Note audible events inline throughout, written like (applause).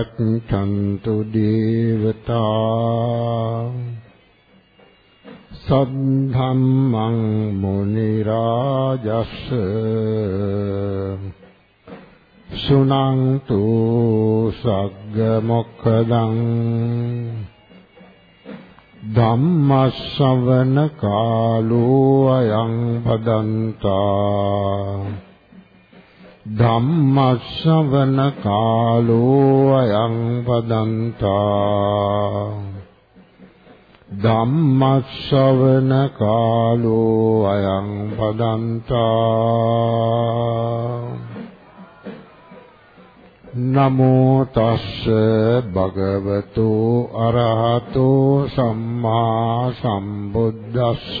අත්‍රා ගච්ඡන්තු දේවතා සද්ධම්මං මුනි රාජස්ස සුනන්තු සග්ග මොක්ඛදං ධම්මස්සවන කාලෝ අයං පදන්තා ධම්මස්සවන කාලෝ අයං පදන්තා. ධම්මස්සවන කාලෝ අයං පදන්තා. නමෝ තස්ස භගවතු අරහතෝ සම්මා සම්බුද්දස්ස.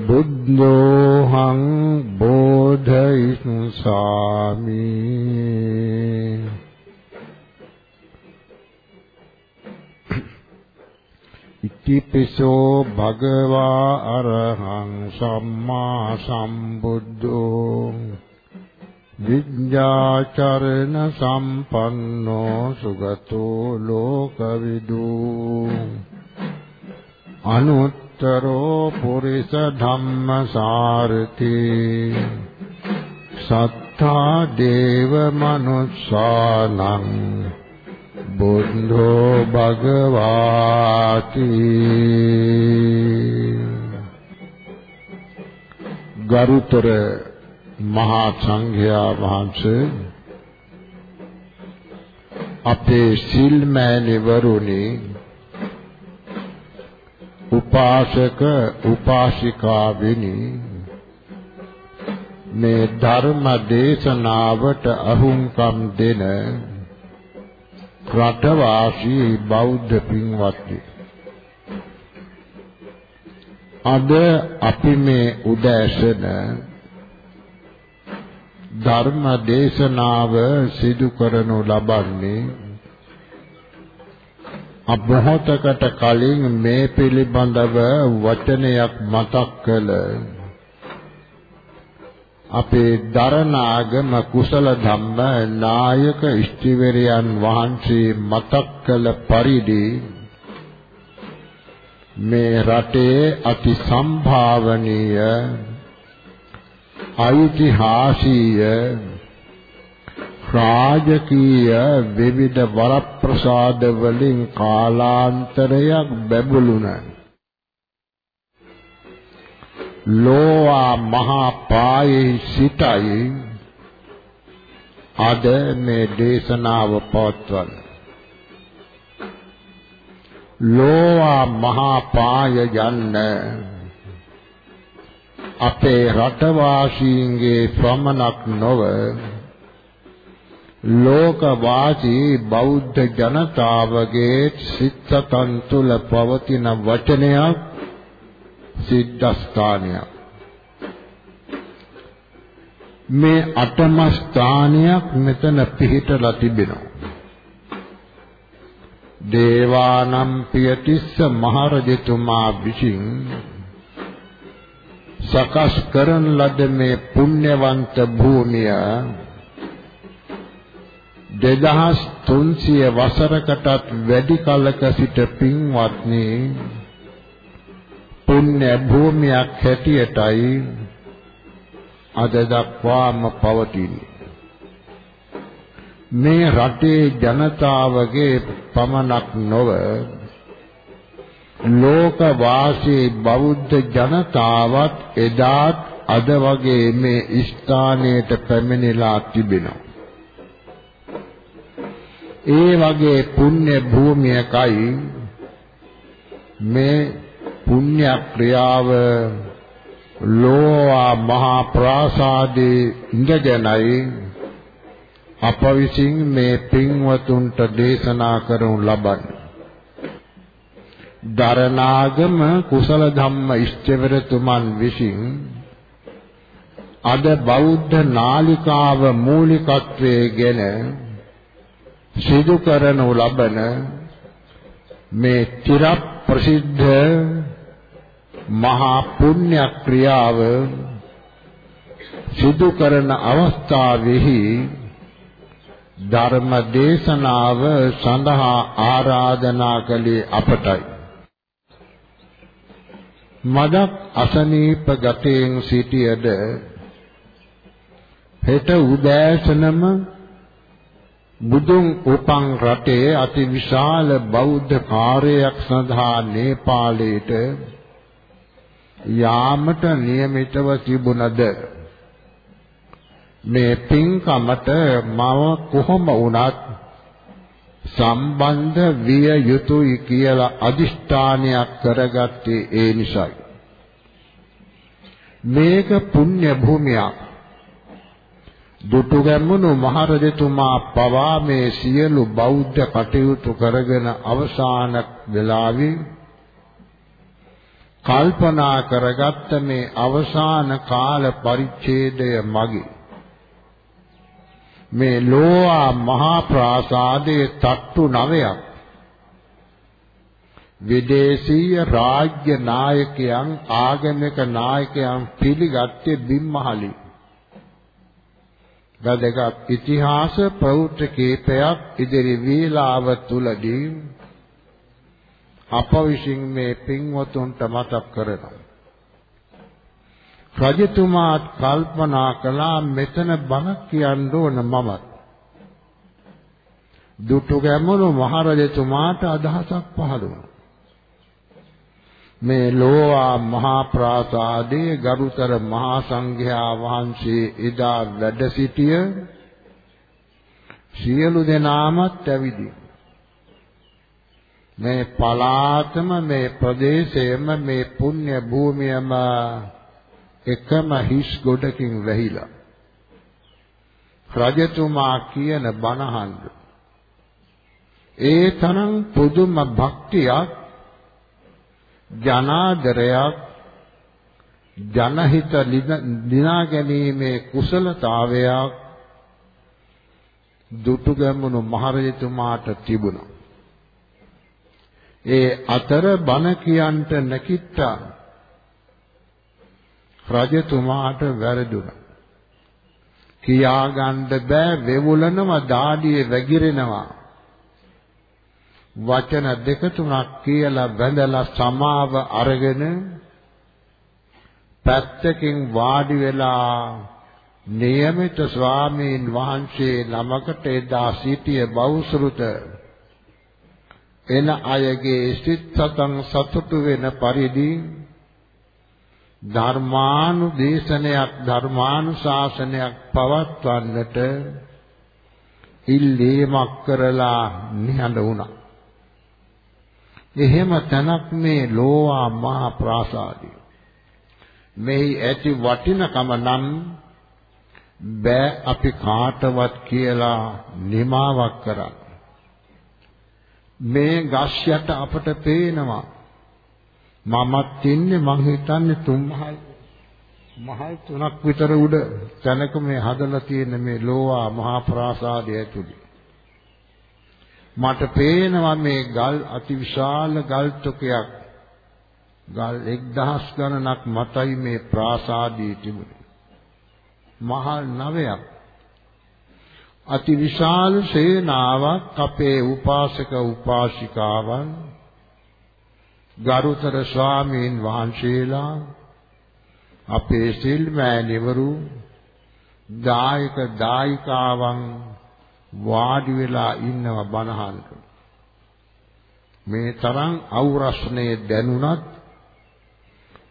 බුද්ධෝහං බෝධයිසාමි ඉතිපිසෝ භගවා අරහං සම්මා සම්බුද්ධෝ විඤ්ඤාචරණ සම්පන්නෝ සුගතෝ ලෝකවිදු අනුත්තරෝ පුරිස ධම්මසාරති. සත්තා දේව මනුස්සානං බුද්ධෝ භගවාති. ගරුතර මහා සංඝයා වහන්සේ අපේ සිල්මෑණිවරුනි උපාසක උපාසිකාවෙනි මේ ධර්ම දේශනාවට අහුම්කම් දෙන රටවාසී බෞද්ධ පින්වත්නි අද අපි මේ උදෑසන ධර්ම දේශනාව සිදු කරනු ලබන්නේ අබොහෝතකට කලින් මේ පිළිබඳව වචනයක් මතක් කළ අපේ දරණාගම කුසල ධම්ම නායක ඉෂ්ටිවරයන් වහන්සේ මතක් කළ පරිදි මේ රටේ අති සම්භාවනීය ඓතිහාසීය රාජකීය විවිධ වරප්‍රසාද වලින් කාලාන්තරයක් බැබළුණ ලෝවා මහා පායේ සිටයි අද මේ දේශනාව පවත්වන. ලෝවා මහා පාය යන්නේ අපේ රටවාසීන්ගේ ප්‍රමණක් නොව ලෝකවාසී බෞද්ධ ජනතාවගේ සිත්සතන් තුල පවතින වචනයක් සිද්ධාස්ථානයක්. මේ අටම ස්ථානයක් මෙතන පිහිටලා තිබෙනවා. දේවානම් පියතිස්ස මහරජතුමා විසින් සකස් කරන ලද මේ පුණ්‍යවන්ත භූමිය 2300 වසරකටත් වැඩි කලක සිට පින්වත්නි පුණ්‍ය භූමියක් හැටියටයි අද දක්වාම පවතින්නේ මේ රටේ ජනතාවගේ පමණක් නොව ලෝක වාසී බෞද්ධ ජනතාවත් එදාත් අද වගේ මේ ස්ථානයට පැමිණලා තිබෙනවා. ඒ වගේ පුණ්‍ය භූමියකයි මේ පුණ්‍ය ක්‍රියාව ලෝවා මහා ප්‍රාසාදේ ඉඳගෙනයි අප විසින් මේ පින්වතුන්ට දේශනා කරනු ලබන්නේ. දරණාගම කුසල ධම්ම ඉෂ්ඨවරතුමන් විසින් අද බෞද්ධ නාලිකාව මූලිකත්වයේ ගෙන සිදු කරනු ලබන මේ චිර ප්‍රසිද්ධ මහා පුණ්‍ය ක්‍රියාව සිදු කරන අවස්ථාවෙහි ධර්ම දේශනාව සඳහා ආරාධනා කළේ අපටයි. මදක් අසනීප ගතයෙන් සිටියද හෙට උදෑසනම බුදුන් උපන් රටේ අතිවිශාල බෞද්ධ කාර්යයක් සඳහා නේපාලයට යාමට નિયમિતව තිබුණද? මේ පින්කමට මම කොහොම වුණත් සම්බන්ධ විය යුතුයි කියලා අදිෂ්ඨානයක් කරගත්තේ ඒ නිසයි. මේක පුණ්‍ය භූමියක්. දුටුගැමුණු මහරජතුමා පවා මේ සියලු බෞද්ධ කටයුතු කරගෙන අවසාන වෙලාවේ කල්පනා කරගත්ත මේ අවසාන කාල පරිච්ඡේදය මගේ මේ ලෝවා මහා ප්‍රාසාදයේ තට්ටු නවයක් විදේශීය රාජ්‍ය නායකයන් ආගමික නායකයන් පිළිගත්තේ බිම්මහලි. වැදගත් ඉතිහාස ප්‍රවෘත්ති කීපයක් ඉදිරි වේලාව තුලදී අප විසින් මේ පින්වතුන්ට මතක් කරනවා. රජතුමාත් කල්පනා කළා මෙතන බණ කියන්න ඕන මමත්. දුටු ගැමුණු මහරජතුමාට අදහසක් පහළ වුණා. මේ ලෝවා මහා ප්‍රාසාදයේ ගරුතර මහා සංඝයා වහන්සේ එදා වැඩ සිටිය සියලු දෙනාමත් ඇවිදි. මේ පලාතම මේ ප්‍රදේශයම මේ පුණ්‍ය භූමියම එකම හිස් ගොඩකින් වැහිලා. රජතුමා කියන බණහන්ද ඒ තරම් පුදුම භක්තියක් ජනාදරයක් ජනහිත දිනා ගැනීමේ කුසලතාවයක් දුටුගැමුණු මහරජතුමාට තිබුණා. ඒ අතර බණ කියන්ට නැකිට්ටා රජතුමාට වැරදුනා. කියාගන්න බෑ වෙවුලනවා දාඩියේ වැగిරෙනවා. වචන දෙක තුනක් කියලා වැඳලා සමාව අරගෙන පැත්තකින් වාඩි වෙලා නියමිත ස්වාමීන් වහන්සේ නමකට එදා සිටිය බෞසෘත එන අයගේ සිත් සතන් සතුටු වෙන පරිදි ධර්මානුදේශනයක් ධර්මානුශාසනයක් පවත්වන්නට ඉල්ලීමක් කරලා නිහඬ වුණා. එහෙම තැනක් මේ ලෝවා මහා ප්‍රාසාදය. මෙහි ඇති වටිනකම නම් බෑ අපි කාටවත් කියලා නිමාවක් කරන්න. මේ ගස් යට අපට පේනවා. මමත් ඉන්නේ මං හිතන්නේ තුන්මහල් මහල් තුනක් විතර උඩ තැනක මේ හදලා තියෙන මේ ලෝවා මහා ප්‍රාසාදය ඇතුළේ. මට පේනවා මේ ගල් අතිවිශාල ගල් තොකයක් ගල් 1000 ගණනක් මතයි මේ ප්‍රාසාදයේ තිබුණේ. මහල් නවයක්. අතිවිශාල සේනාවක් අපේ උපාසක උපාසිකාවන් ගරුතර ස්වාමීන් වහන්සේලා අපේ සිල් මෑණිවරු දායක දායිකාවන් වාඩි වෙලා ඉන්නව බනහන්න. මේ තරම් අවරස්නේ දැනුණත්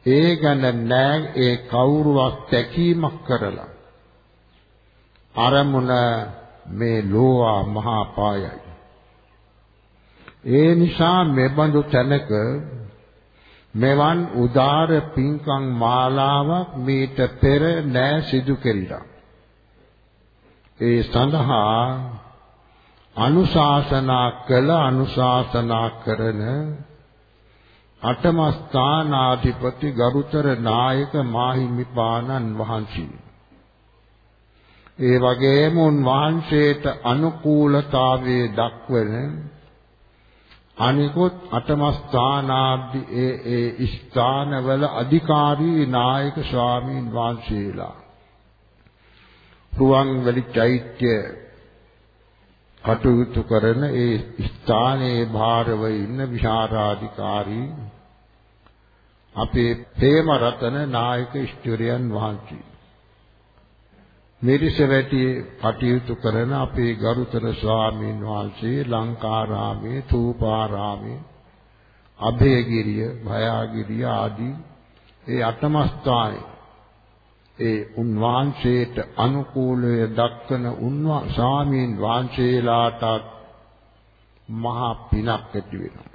ඒ ගැන නෑ ඒ කවුරුවක් තැකීමක් කරලා අරමුණ මේ ලෝවා මහා පායයි. ඒ නිසා මෙබඳු තැනක මෙවන් උදාර පින්කම් මාලාවක් මීට පෙර නෑ සිදු කෙරිලා. ඒ සඳහා අනුශාසනා කළ අනුශාසනා කරන අටම ස්ථානාධිපති ගරුතර නායක මාහිමිපාණන් වහන්සේ. ඒ වගේම උන් වහන්සේට අනුකූලතාවයේ දක්වන අනිකුත් අටම ස්ථානාධි ඒ ඒ ස්ථානවල අධිකාරී නායක ස්වාමීන් වහන්සේලා රුවන්වැලි චෛත්‍ය කටයුතු කරන ඒ ස්ථානයේ භාරව ඉන්න විහාරාධිකාරී අපේ ප්‍රේම රතන නායක ඉෂ්ටුරයන් වහන්සේ. මෙරිසවැටි කටයුතු කරන අපේ ගරුතර ස්වාමීන් වහන්සේ ලංකාරාමේ තූපාරාමේ අභයගිරිය භයාගිරිය ආදී ඒ අටමස්ථානයේ ඒ උන්වහන්සේට අනුකූලව දක්වන උන්වා ස්වාමීන් වහන්සේලාට මහා පිනක් ඇති වෙනවා.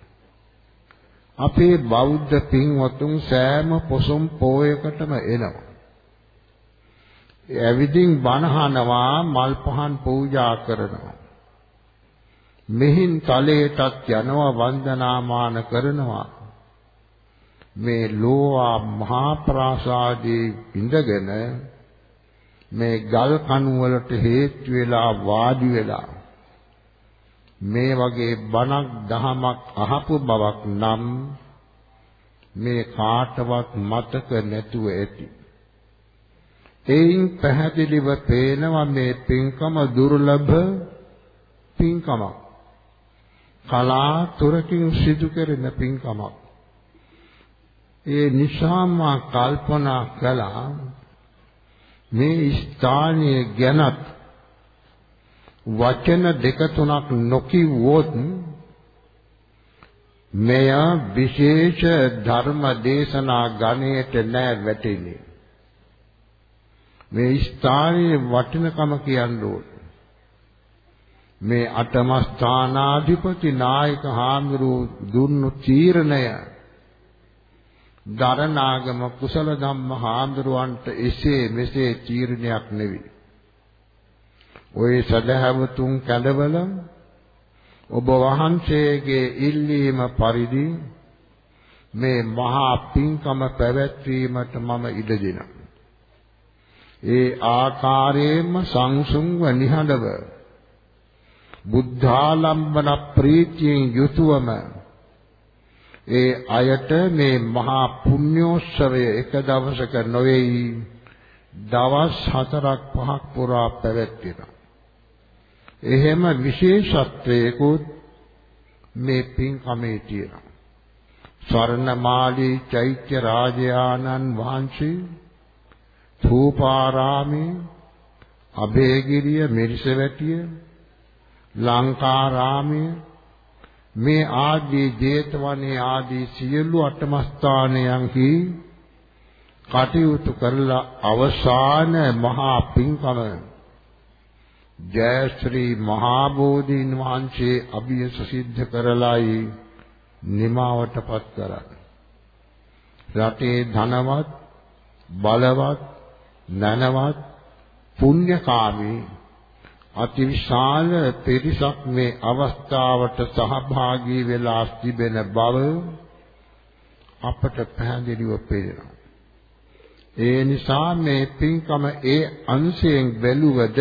අපේ බෞද්ධ පින්වතුන් සෑම පොසොම් පෝයකටම එනවා. ඇවිදින් බණහනවා මල් පහන් පූජා කරනවා. මෙහින් තලයටත් යනවා වන්දනාමාන කරනවා. මේ ලෝවා මහා ප්‍රාසාදයේ ඉඳගෙන මේ ගල් කණු වලට හේතු වෙලා වාඩි වෙලා මේ වගේ බණක් දහමක් අහපු බවක් නම් මේ කාටවත් මතක නැතුව ඇති. එයින් පැහැදිලිව පේනවා මේ පින්කම දුර්ලභ පින්කමක්. කලාතුරකින් සිදු කෙරෙන පින්කමක්. ඒ නිසාම කල්පනා කළා මේ ස්ථානයේ ගැනත් වචන දෙක තුනක් නොකිව්වොත් මෙය විශේෂ ධර්ම දේශනා ගණයට නෑ වැටෙන්නේ. මේ ස්ථානයේ වටිනකම කියන්න ඕන මේ අටම ස්ථානාධිපති නායක හාමුදුරු දුන්නු තීරණය දරණාගම කුසල ධම්ම හාමුදුරුවන්ට එසේ මෙසේ තීරණයක් නෙවෙයි. ওই සදහවතුන් කැඳවල ඔබ වහන්සේගේ ඉල්ලීම පරිදි මේ මහා පින්කම පැවැත්වීමට මම ඉඩ දෙනවා. ඒ ආකාරයෙන්ම සංසුන්ව නිහඬව බුද්ධාලම්බන ප්‍රීතියෙන් යුතුවම ඒ අයට මේ මහා පුණ්‍යෝත්සවය එක දවසක නොවේයි දවස් 4ක් 5ක් පුරා පැවැත්වෙනවා. එහෙම විශේෂත්වයකුත් මේ පින්කමේ තියෙනවා. ස්වර්ණමාලී චෛත්‍ය රාජයාණන් වහන්සේ thූපාරාමේ අභේගිරිය මිරිසවැටිය ලංකාරාමයේ මේ ආදී ජේතවනේ ආදී සියලු අටමස්ථානයන්හි කටයුතු කරලා අවසාන මහා පින්කම ජයශ්‍රී මහා බෝධීන් වහන්සේ අභියස සිද්ධ කරලායි නිමාවටපත් කරන්නේ. රටේ ධනවත් බලවත් නනවත් පුණ්‍යකාමී අතිවිශාල පිරිසක් මේ අවස්ථාවට සහභාගී වෙලා තිබෙන බව අපට පැහැදිලිව පේනවා. ඒ නිසා මේ පින්කම ඒ අංශයෙන් බැලුවද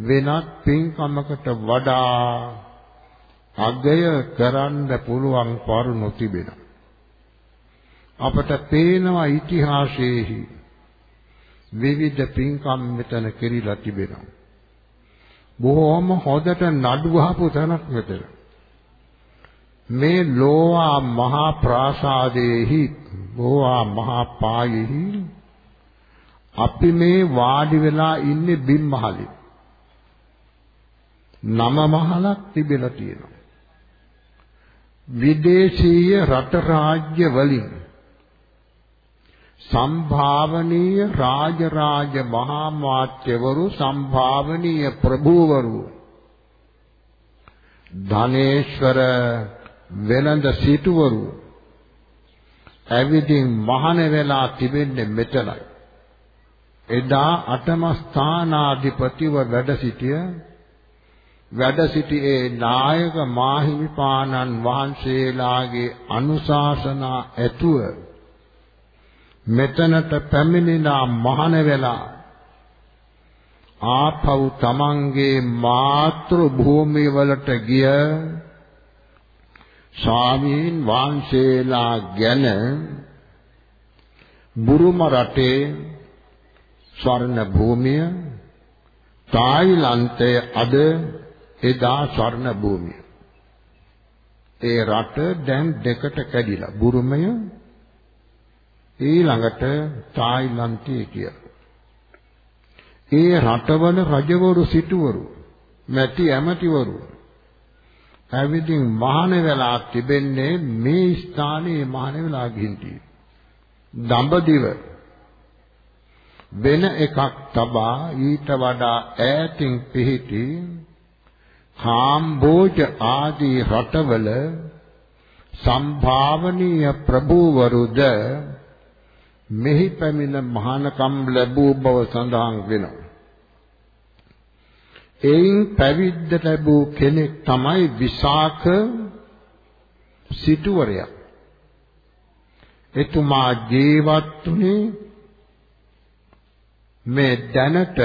වෙනත් පින්කමකට වඩා අගය කරන්න පුළුවන් කරුණු තිබෙනවා. අපට පේනවා ඉතිහාසයේහි විවිධ පින්කම් මෙතන කෙරිලා තිබෙනවා. බොහොම හොදට නඩු වහපු තැනක් මෙතන. මේ ලෝවා මහා ප්‍රාසාදයේහි ලෝවා මහා පායෙහි අපි මේ වාඩි වෙලා ඉන්නේ බිම් මහලේ. නම මහලක් තිබෙලා තියෙනවා. විදේශීය රට රාජ්‍ය වලින් සම්භාවනීය රාජරාජ මහා මාත්‍යවරු සම්භාවනීය ප්‍රභූවරු ධනේශ්වර වෙළඳ සිටුවරු ඇවිදින් මහාන වෙලා තිබෙන්නේ මෙතනයි. එදා අටම ස්ථානාධිපතිව වැඩ සිටිය වැඩ සිටියේ නායක මාහිමිපාණන් වහන්සේලාගේ අනුශාසනා ඇතුව මෙතනට පැමිණිලා මහාන වෙලා ආපහු තමන්ගේ මාතෘ භූමිය වලට ගිය ස්වාමීන් වහන්සේලා ගැන බුරුම රටේ ස්වර්ණ භූමිය තායිලන්තයේ අද එදා ස්වර්ණ භූමිය. ඒ රට දැන් දෙකට කැඩිලා බුරුමය ඊළඟට තායිලන්තය කියලා. ඒ රටවල රජවරු සිටුවරු මැති ඇමතිවරු ඇවිදින් මහාන වෙලා තිබෙන්නේ මේ ස්ථානයේ මහාන වෙලා ගිහින් දඹදිව වෙන එකක් තබා ඊට වඩා ඈතින් පිහිටි කාම්බෝජ ආදී රටවල සම්භාවනීය ප්‍රභූවරුද මෙහි පැමිණ මහානකම් ලැබූ බව සඳහන් වෙනවා. එයින් පැවිද්ද ලැබූ කෙනෙක් තමයි විසාක සිටුවරයා. එතුමා ජීවත් වුණේ මේ දැනට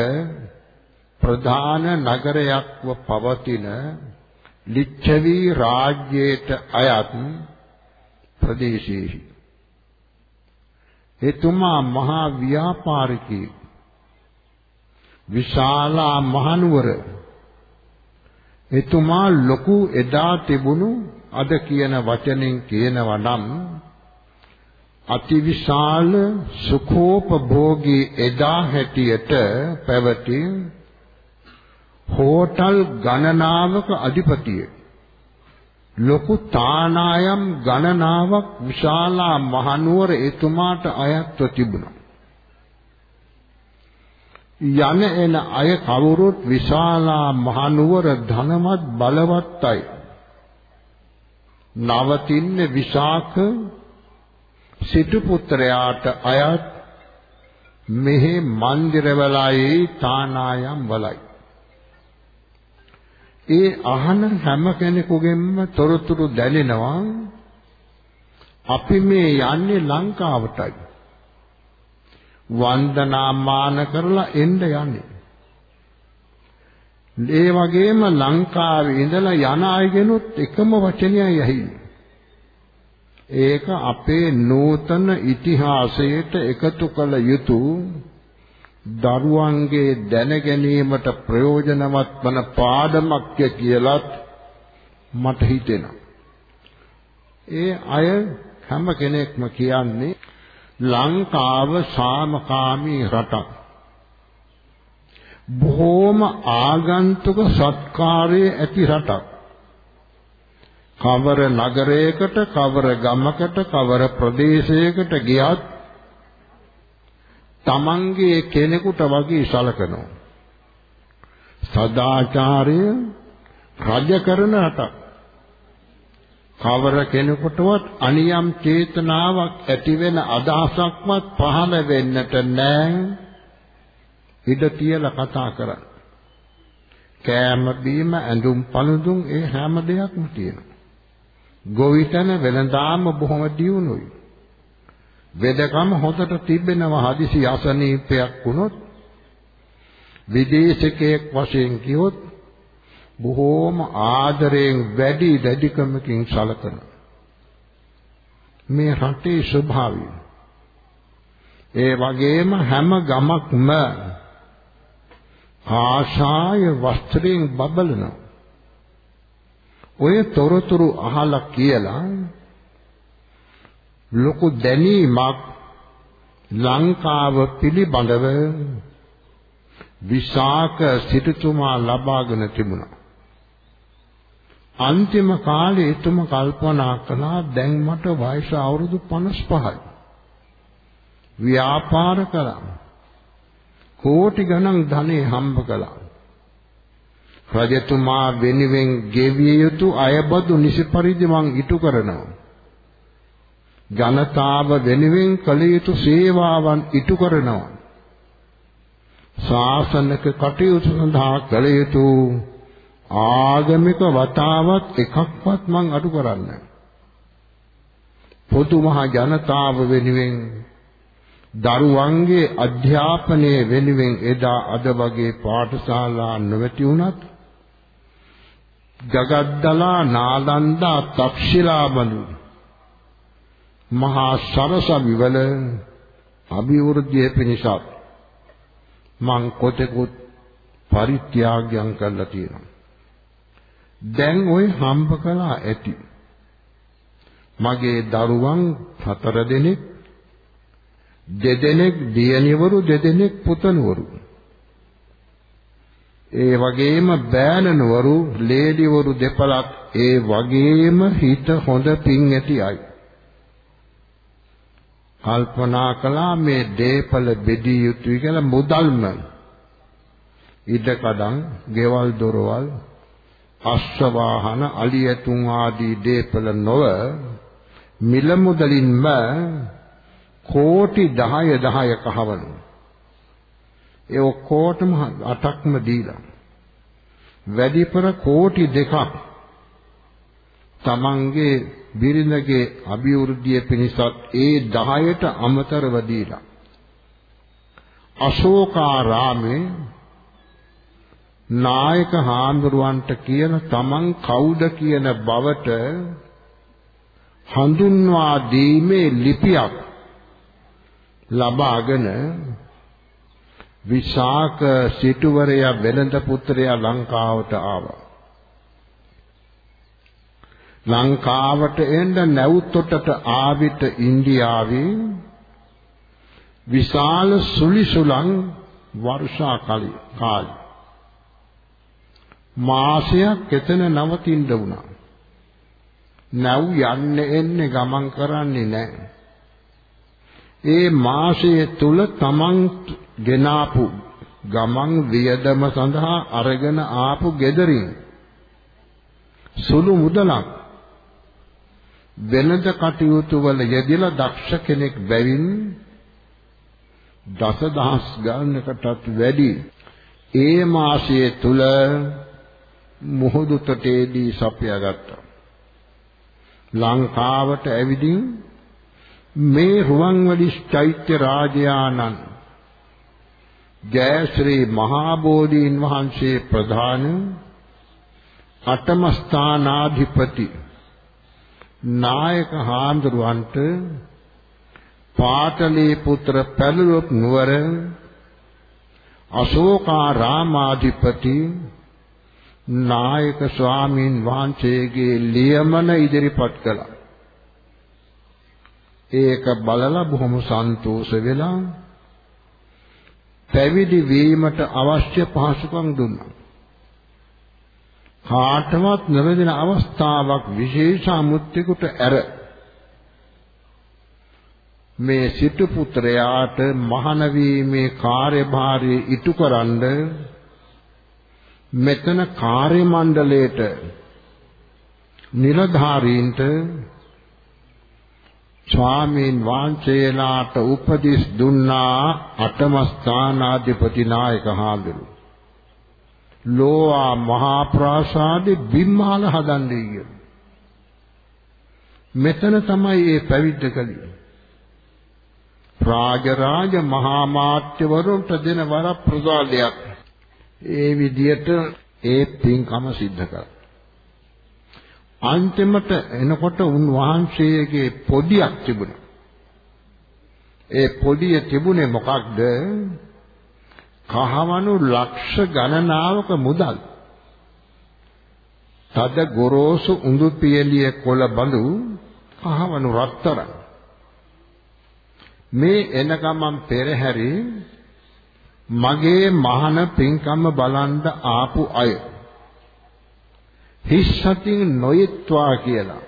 ප්‍රධාන නගරයක්ව පවතින ලිච්ඡවි රාජ්‍යයට අයත් ප්‍රදේශයේහි එතුමා මහා ව්‍යාපාරිකී. විශාලා මහනුවර. එතුමා ලොකු එදා තිබුණු අද කියන වචනෙන් කියනවා නම් අතිවිශාල සුඛෝපභෝගී එදා හැටියට පැවති හෝටල් ගණනාවක අධිපතියෙක් ලොකු තානායම් ගණනාවක් විශාලා මහනුවර එතුමාට අයත්ව තිබුණා. යන එන අය කවුරුත් විශාලා මහනුවර ධනවත් බලවත් අය. නවතින්නේ විශාක සිටු පුත්‍රයාට අයත් මෙහි මන්දිරවලයි තානායම් වලයි. ඒ අහන හැම කෙනෙකුගෙන්ම තොරතුරු දැනෙනවා අපි මේ යන්නේ ලංකාවටයි. වන්දනාමාන කරලා එන්න යන්නේ. ඒ වගේම ලංකාවේ ඉඳලා යන අයගෙනුත් එකම වචනයයි ඇහින්නේ. ඒක අපේ නූතන ඉතිහාසයට එකතු කළ යුතු දරුවන්ගේ දැන ගැනීමට ප්‍රයෝජනවත් වන පාඩමක් කියලත් මට හිතෙනවා. ඒ අය හැම කෙනෙක්ම කියන්නේ ලංකාව සාමකාමී රටක්. බොහෝම ආගන්තුක සත්කාරයේ ඇති රටක්. කවර නගරයකට කවර ගමකට කවර ප්‍රදේශයකට ගියත් තමන්ගේ කෙනෙකුට වගේ සලකනවා. සදාචාරය රජ කරන රටක්. කවර කෙනෙකුටවත් අනියම් චේතනාවක් ඇති වෙන අදහසක්වත් පහළ වෙන්නට නැහැ. ඉඩ තියලා කතා කරන්න. කෑම බීම ඇඳුම් පළඳුම් ඒ හැම දෙයක්ම තියෙනවා. ගොවිතැන වෙනදාම බොහොම දියුණුයි. වෙදකම හොඳට තිබෙනවා හදිසි අසනීපයක් වුණොත් විදේශිකයෙක් වශයෙන් කියොත් බොහෝම ආදරයෙන් වැඩි දැඩිකමකින් සලකන. මේ රටේ ස්වභාවය. ඒ වගේම හැම ගමක්ම ආශාය වස්ත්‍රයෙන් බබලන ඔය තොරතුරු අහලා කියලා ලොකු දැනීමක් ලංකාව පිළිබඳව විශාක සිටුතුමා ලබාගෙන තිබුණා. අන්තිම කාලේ එතුම කල්පනා කළා දැන් මට වයස අවුරුදු 55යි. ව්‍යාපාර කළා. කෝටි ගණන් ධනෙ හම්බ කළා. රජතුමා වෙනුවෙන් ගෙවිය යුතු අයබදු නිසි පරිදි මං ඉටු කරනවා. ජනතාව වෙනුවෙන් කළ යුතු සේවාවන් ඉටු කරනවා. ශාසනික කටයුතු සඳහා කළ යුතු ආගමික වතාවත් එකක්වත් මං අඩු කරන්නේ පොදු මහ ජනතාව වෙනුවෙන් දරුවන්ගේ අධ්‍යාපනය වෙනුවෙන් එදා අද වගේ පාඨශාලා නොවැටි වුණත් ජගද්දලා නාලන්දා තක්ෂිලා බඳු මහා සරසවිවල අභිවෘද්ධිය පිණිසත් මං කොතෙකුත් පරිත්‍යාගයන් කළා තියෙනවා. දැන් ওই හම්බ කළා ඇති. මගේ දරුවන් හතර දෙනෙක් දෙදෙනෙක් දියණිවරු දෙදෙනෙක් පුතණුවරු. ඒ වගේම බෑනනවරු ලේඩිවරු දෙපළක් ඒ වගේම හිත හොඳ පිං ඇති අය. කල්පනා කළා මේ දීපල බෙදී යුතුයි කියලා මුදල්ම ඉඩකඩම්, ගෙවල් දොරවල්, අශ්ව වාහන, අලියතුන් ආදී දීපල නොව මිල මුදලින්ම කෝටි 10 10 කහවණු. ඒ ඔක්කොටම අටක්ම දීලා. වැඩිපුර කෝටි දෙකක් තමන්ගේ බිරිඳගේ අභිවෘද්ධිය පිණිසත් ඒ 10ට අමතරව දීලා අශෝකාරාමේ නායක හාමුදුරුවන්ට කියන තමන් කවුද කියන බවට හඳුන්වා දීමේ ලිපියක් ලබාගෙන විශාක සිටුවරයා වෙළඳ පුත්‍රයා ලංකාවට ආවා. ලංකාවට එන්න නැවුතොටට ආවිත ඉන්දියාවේ විශාල සුලිසුලන් වර්ෂා කාලේ මාසයක් එතන නවතින්න වුණා. නැව් යන්නේ එන්නේ ගමන් කරන්නේ නැහැ. ඒ මාසයේ තුල තමන් ගෙනාපු ගමන් වියදම සඳහා අරගෙන ආපු gederin සුළු මුදලක් වෙනද කටයුතු වල යෙදিলা දක්ෂ කෙනෙක් බැවින් දසදහස් ගණනකටත් වැඩි ඒ මාසයේ තුල මුහුදු තොටේදී සපයා ගත්තා. ලංකාවට ඇවිදින් මේ රුවන්වැලි චෛත්‍ය රාජයාණන් ජයශ්‍රී මහා බෝධීන් වහන්සේ ප්‍රධාන අටම ස්ථානාධිපති නායක හාමුදුරුවන්ට පාටලී පුත්‍ර පැලුලොක් නුවර අශෝකාරාමාධිපති නායක ස්වාමීන් වහන්සේගේ ලියමන ඉදිරිපත් කළා. ඒක බලලා බොහොම සන්තෝෂ වෙලා පැවිදි වීමට අවශ්‍ය පහසුකම් දුන්නා. කාටවත් නොවැදෙන අවස්ථාවක් විශේෂ අමුත්‍යෙකුට ඇර මේ සිටු පුත්‍රයාට මහාන වීමේ කාර්යභාරය ඉටු කරන්න මෙතන කාර්ය මණ්ඩලයට නිලධාරීන්ට ස්වාමීන් වහන්සේලාට උපදෙස් දුන්නා අටම ස්ථානාධිපති නායක හාමුදුරු. ලෝවා මහා ප්‍රාසාදේ බිම්මාල හදන්නේ කියලා. මෙතන තමයි මේ පැවිද්ද කලේ. රාජරාජ මහා මාත්‍යවරුන්ට දෙන වර ප්‍රසාදයක්. ඒ විදියට ඒ පින්කම සිද්ධ කරා. අන්තිමට එනකොට උන්වහන්සේගේ පොඩියක් තිබුණා. ඒ පොඩිය තිබුණේ මොකක්ද? කහවණු ලක්ෂ ගණනාවක මුදල්. තද ගොරෝසු උඳු පියලිය කොළ බඳු කහවණු රත්තරන්. මේ එන ගමන් පෙරහැරි මගේ මහාන පින්කම්ම බලන්න ආපු අය හිස්සතින් නොයෙත්වා කියලා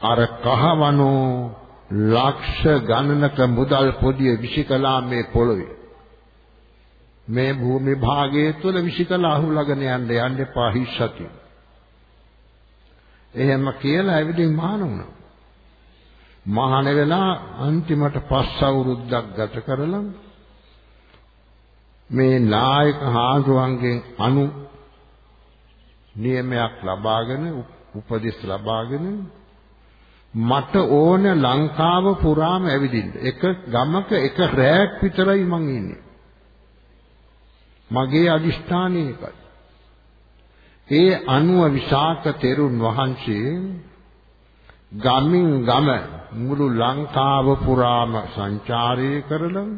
අර කහවණෝ ලක්ෂ ගණනක මුදල් පොදිය විසිකලා මේ පොළොවේ මේ භූමි භාගයේ තුල විසිකලා අහුලගෙන යන්න යන්න එපා හිස්සතින් එහෙම කියලා ඇවිදින් මහාන වුණා මහාන වෙලා අන්තිමට පස් අවුරුද්දක් ගත කරලා මේ නායක හාමුදුරන්ගෙන් අනු නියමයක් ලබාගෙන උපදෙස් ලබාගෙන මට ඕන ලංකාව පුරාම ඇවිදින්න. එක ගමක එක රැයක් විතරයි මං ඉන්නේ. මගේ අදිෂ්ඨානය ඒකයි. ඒ අනුව විශාක තෙරුන් වහන්සේ ගමින් ගම මුළු ලංකාව පුරාම සංචාරය කරලා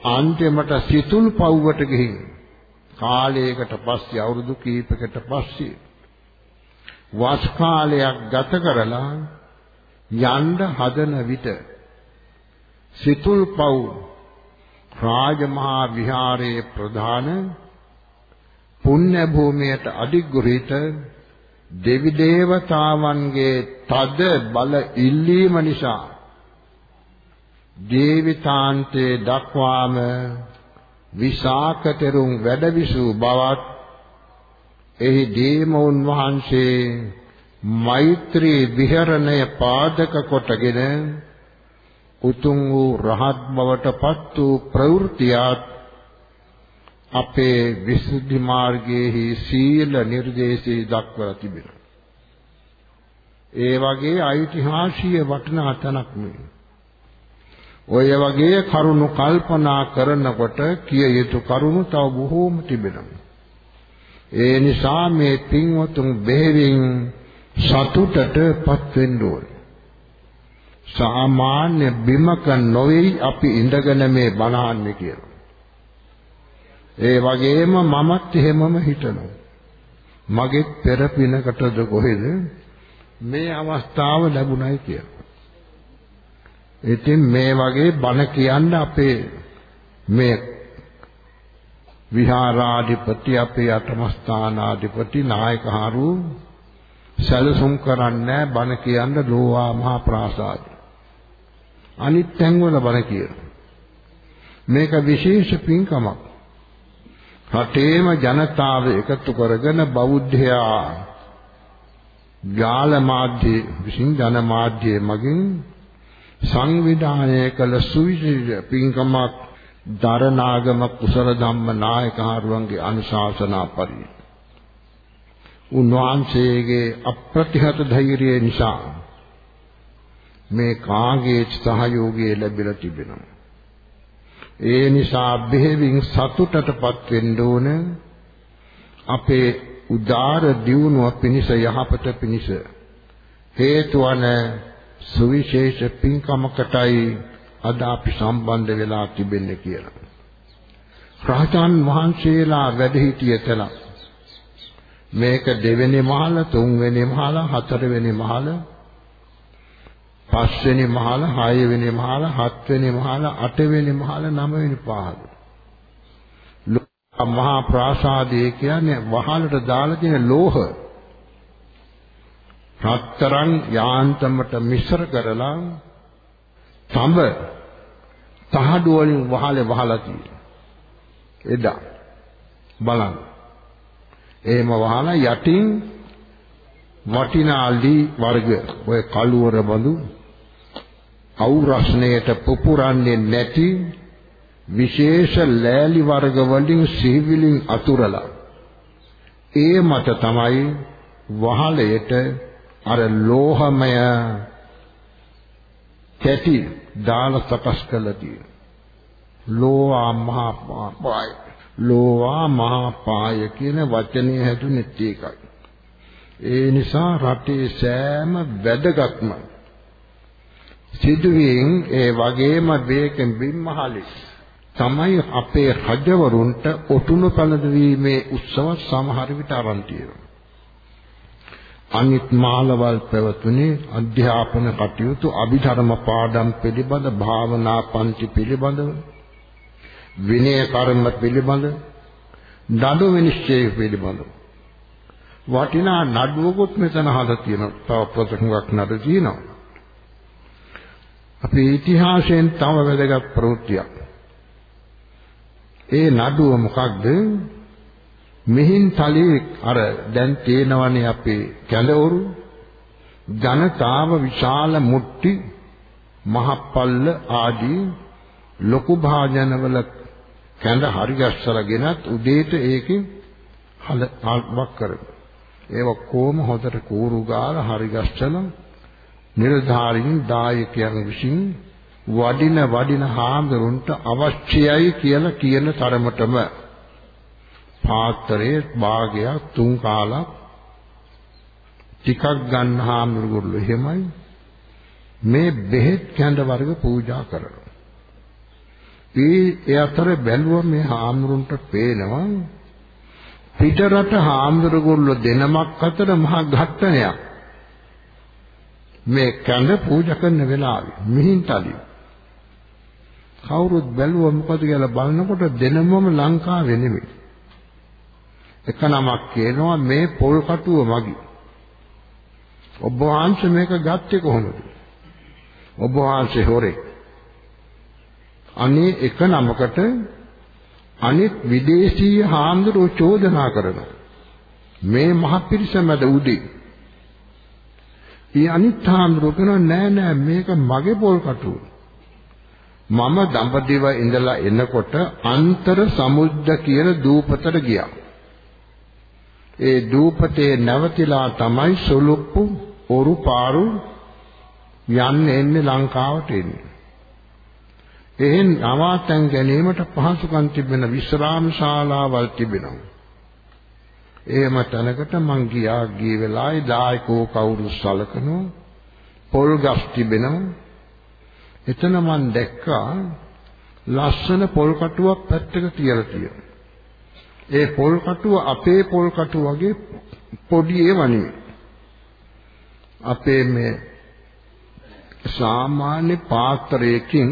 අන්තිමට සිතුල් පව්වට ගිහින් කාලයකට පස්සේ අවුරුදු කීපයකට පස්සේ වස් කාලයක් ගත කරලා යන්න හදන විට සිතුල් පව් රාජමහා විහාරයේ ප්‍රධාන පුණ්‍ය භූමියට අධිග්‍රහිත දෙවි දේවතාවන්ගේ තද බල ඉල්ලීම නිසා දේවිතාන්තේ දක්වාම විසාක තෙරුන් වැඩවිසූ බවත් එහි දීමෝන් වහන්සේ මෛත්‍රී විහරණය පාදක කොටගෙන උතුම් වූ රහත් බවට පත් වූ ප්‍රවෘත්තියත් අපේ විසුද්ධි මාර්ගයේහි සීල නිර්දේශී දක්වලා තිබෙනවා. ඒ වගේ ඓතිහාසික වටිනා තැනක් මේ. ඔය වගේ කරුණු කල්පනා කරනකොට කිය යුතු කරුණු තව බොහෝම තිබෙනවා. ඒ නිසා මේ පින්වතුන් බෙහෙවින් සතුටටපත් වෙන්න ඕනේ. සාමාන්‍ය බිමක නොවේයි අපි ඉඳගෙන මේ බණහන්නේ කියලා. ඒ වගේම මමත් එහෙමම හිතනවා. මගේ පෙර පිනකටද කොහෙද මේ අවස්ථාව ලැබුණයි කියලා. ඉතින් මේ වගේ බණ කියන්න අපේ මේ විහාරාධිපති අපේ අටමස්ථානාධිපති නායකහරු සැලසුම් කරන්නේ බණ කියන්න ලෝවා මහා ප්‍රාසාද. අනිත් තැන්වල බණ කියන. මේක විශේෂ පින්කමක්. රටේම ජනතාව එකතු කරගෙන බෞද්ධයා ජාල මාධ්‍ය විසින් ජන මාධ්‍ය මගින් සංවිධානය කළ සුවිශේෂ පින්කමක් දරනාගම කුසල ධම්ම නායකහරුවන්ගේ අනුශාසනා පරිදි උන්වහන්සේගේ අප්‍රතිහත ධෛර්යය නිසා මේ කාගේ සහයෝගය ලැබිලා තිබෙනවා. ඒ නිසා බෙහෙවින් සතුටටපත් වෙන්න ඕන අපේ උදාර දියුණුව පිණිස යහපත පිණිස හේතු වන සුවිශේෂ පින්කමකටයි අද අපි සම්බන්ධ වෙලා තිබෙන්නේ කියලා. රහතන් වහන්සේලා වැඩ සිටිය තැන මේක දෙවෙනි මහල, තුන්වෙනි මහල, හතරවෙනි මහල, පස්වෙනි මහල, හයවෙනි මහල, හත්වෙනි මහල, අටවෙනි මහල, නවවෙනි පහල. මහා ප්‍රාසාදය කියන්නේ වහලට දාලා තියෙන ලෝහ රත්තරන් යාන්තමට මිශ්‍ර කරලා තඹ තහඩු වලින් වහලේ වහලා තියෙනවා. එදා බලන්න. එහෙම වහලා යටින් වටිනාලි වර්ග ඔය කළුවර බඳු අවු රස්නයට පුපුරන්නේ නැති විශේෂ ලෑලි වර්ග වලින් සිහිවිලින් අතුරලා ඒ මත තමයි වහලයට අර ලෝහමය කැටි දාලා සකස් කළා තියෙනවා. ලෝවා මහා පාය. ලෝවා මහා පාය කියන වචනේ හැදුනෙත් ඒකයි. ඒ නිසා රටේ සෑම වැදගත්ම සිදුවීම් ඒ වගේම වේකෙන් බිම්මහලි තමයි අපේ රජවරුන්ට ඔටුනු පළදවීමේ උත්සව සමහර විට ආරම්භ තියෙනවා. අනිත් මාලවල් පැවතුනේ අධ්‍යාපන කටයුතු අභිධර්ම පාඩම් පිළිබඳ භාවනා පන්ති පිළිබඳව විනය කර්ම පිළිබඳ නඩු විනිශ්චය පිළිබඳව. වටිනා නඩුවකුත් මෙතන හදලා තියෙනවා. තව ප්‍රසංගයක් නඩු තියෙනවා. අපේ ඉතිහාසයෙන් තව වැදගත් ප්‍රවෘත්තියක් ඒ නඩුව මොකක්ද මිහින් තලයේ අර දැන් තේනවනේ අපේ කැඳවරු ජනතාව විශාල මුට්ටි මහපල්ල ආදී ලොකු භාජනවල කැඳ හරි ගැස්සලා ගෙනත් උදේට ඒකෙන් හලවක් කරනවා. ඒව කොහොම හොදට කූරු ගාලා හරි ගැස්සලා නිර්ධාරින් දායකයන් විසින් වඩින වඩින හාමුදුරුන්ට අවශ්‍යයි කියලා කියන තරමටම පාත්‍රයේ භාගයක් තුන් කාලක් ටිකක් ගන්න හාමුදුරුවෝ එහෙමයි මේ බෙහෙත් කැඳ වර්ග පූජා කරනවා. ඒ ඒ අතර බැලුවා මේ හාමුදුරුන්ට පේනවා පිටරට හාමුදුරුවෝ දෙනමක් අතර මහා ඝට්ටනයක්. මේ කැඳ පූජා කරන වෙලාවේ මිහින්තලිය කවුරුත් බැලුවා මොකද කියලා බලනකොට දෙනමම ලංකාවේ නෙමෙයි. එක නමක් කියනවා මේ පොල් කටුව මගි. ඔබ වහන්සේ මේක ගත්තේ කොහොමද? ඔබ වහන්සේ හොරේ. අනේ එක නමකට අනිත් විදේශීය හාමුදුරුවෝ චෝදනා කරනවා. මේ මහ පිරිස මැද උදේ. ඊ අනිත් හාමුදුරුවෝ කියනවා නෑ නෑ මේක මගේ පොල් කටුව. මම දඹදිව ඉඳලා එනකොට අන්තර සමුද්ද කියන දූපතට ගියා. ඒ දූපතේ නැවතිලා තමයි සොලුප්පු ඔරු පාරු යන්නේ එන්නේ ලංකාවට එන්නේ. එහෙන් නවාතැන් ගැනීමට පහසුකම් තිබෙන විශ්‍රාම ශාලාවල් තිබෙනවා. එහෙම තැනකට මං ගියා ගිය වෙලාවේ දායකෝ කවුරු සලකනෝ පොල් ගස් තිබෙනවා එතන මම දැක්කා ලස්සන පොල් කටුවක් පැත්තක තියලා තියෙනවා. ඒ පොල් කටුව අපේ පොල් කටුව වගේ පොඩි ඒවා නෙවෙයි. අපේ මේ සාමාන්‍ය පාත්‍රයකින්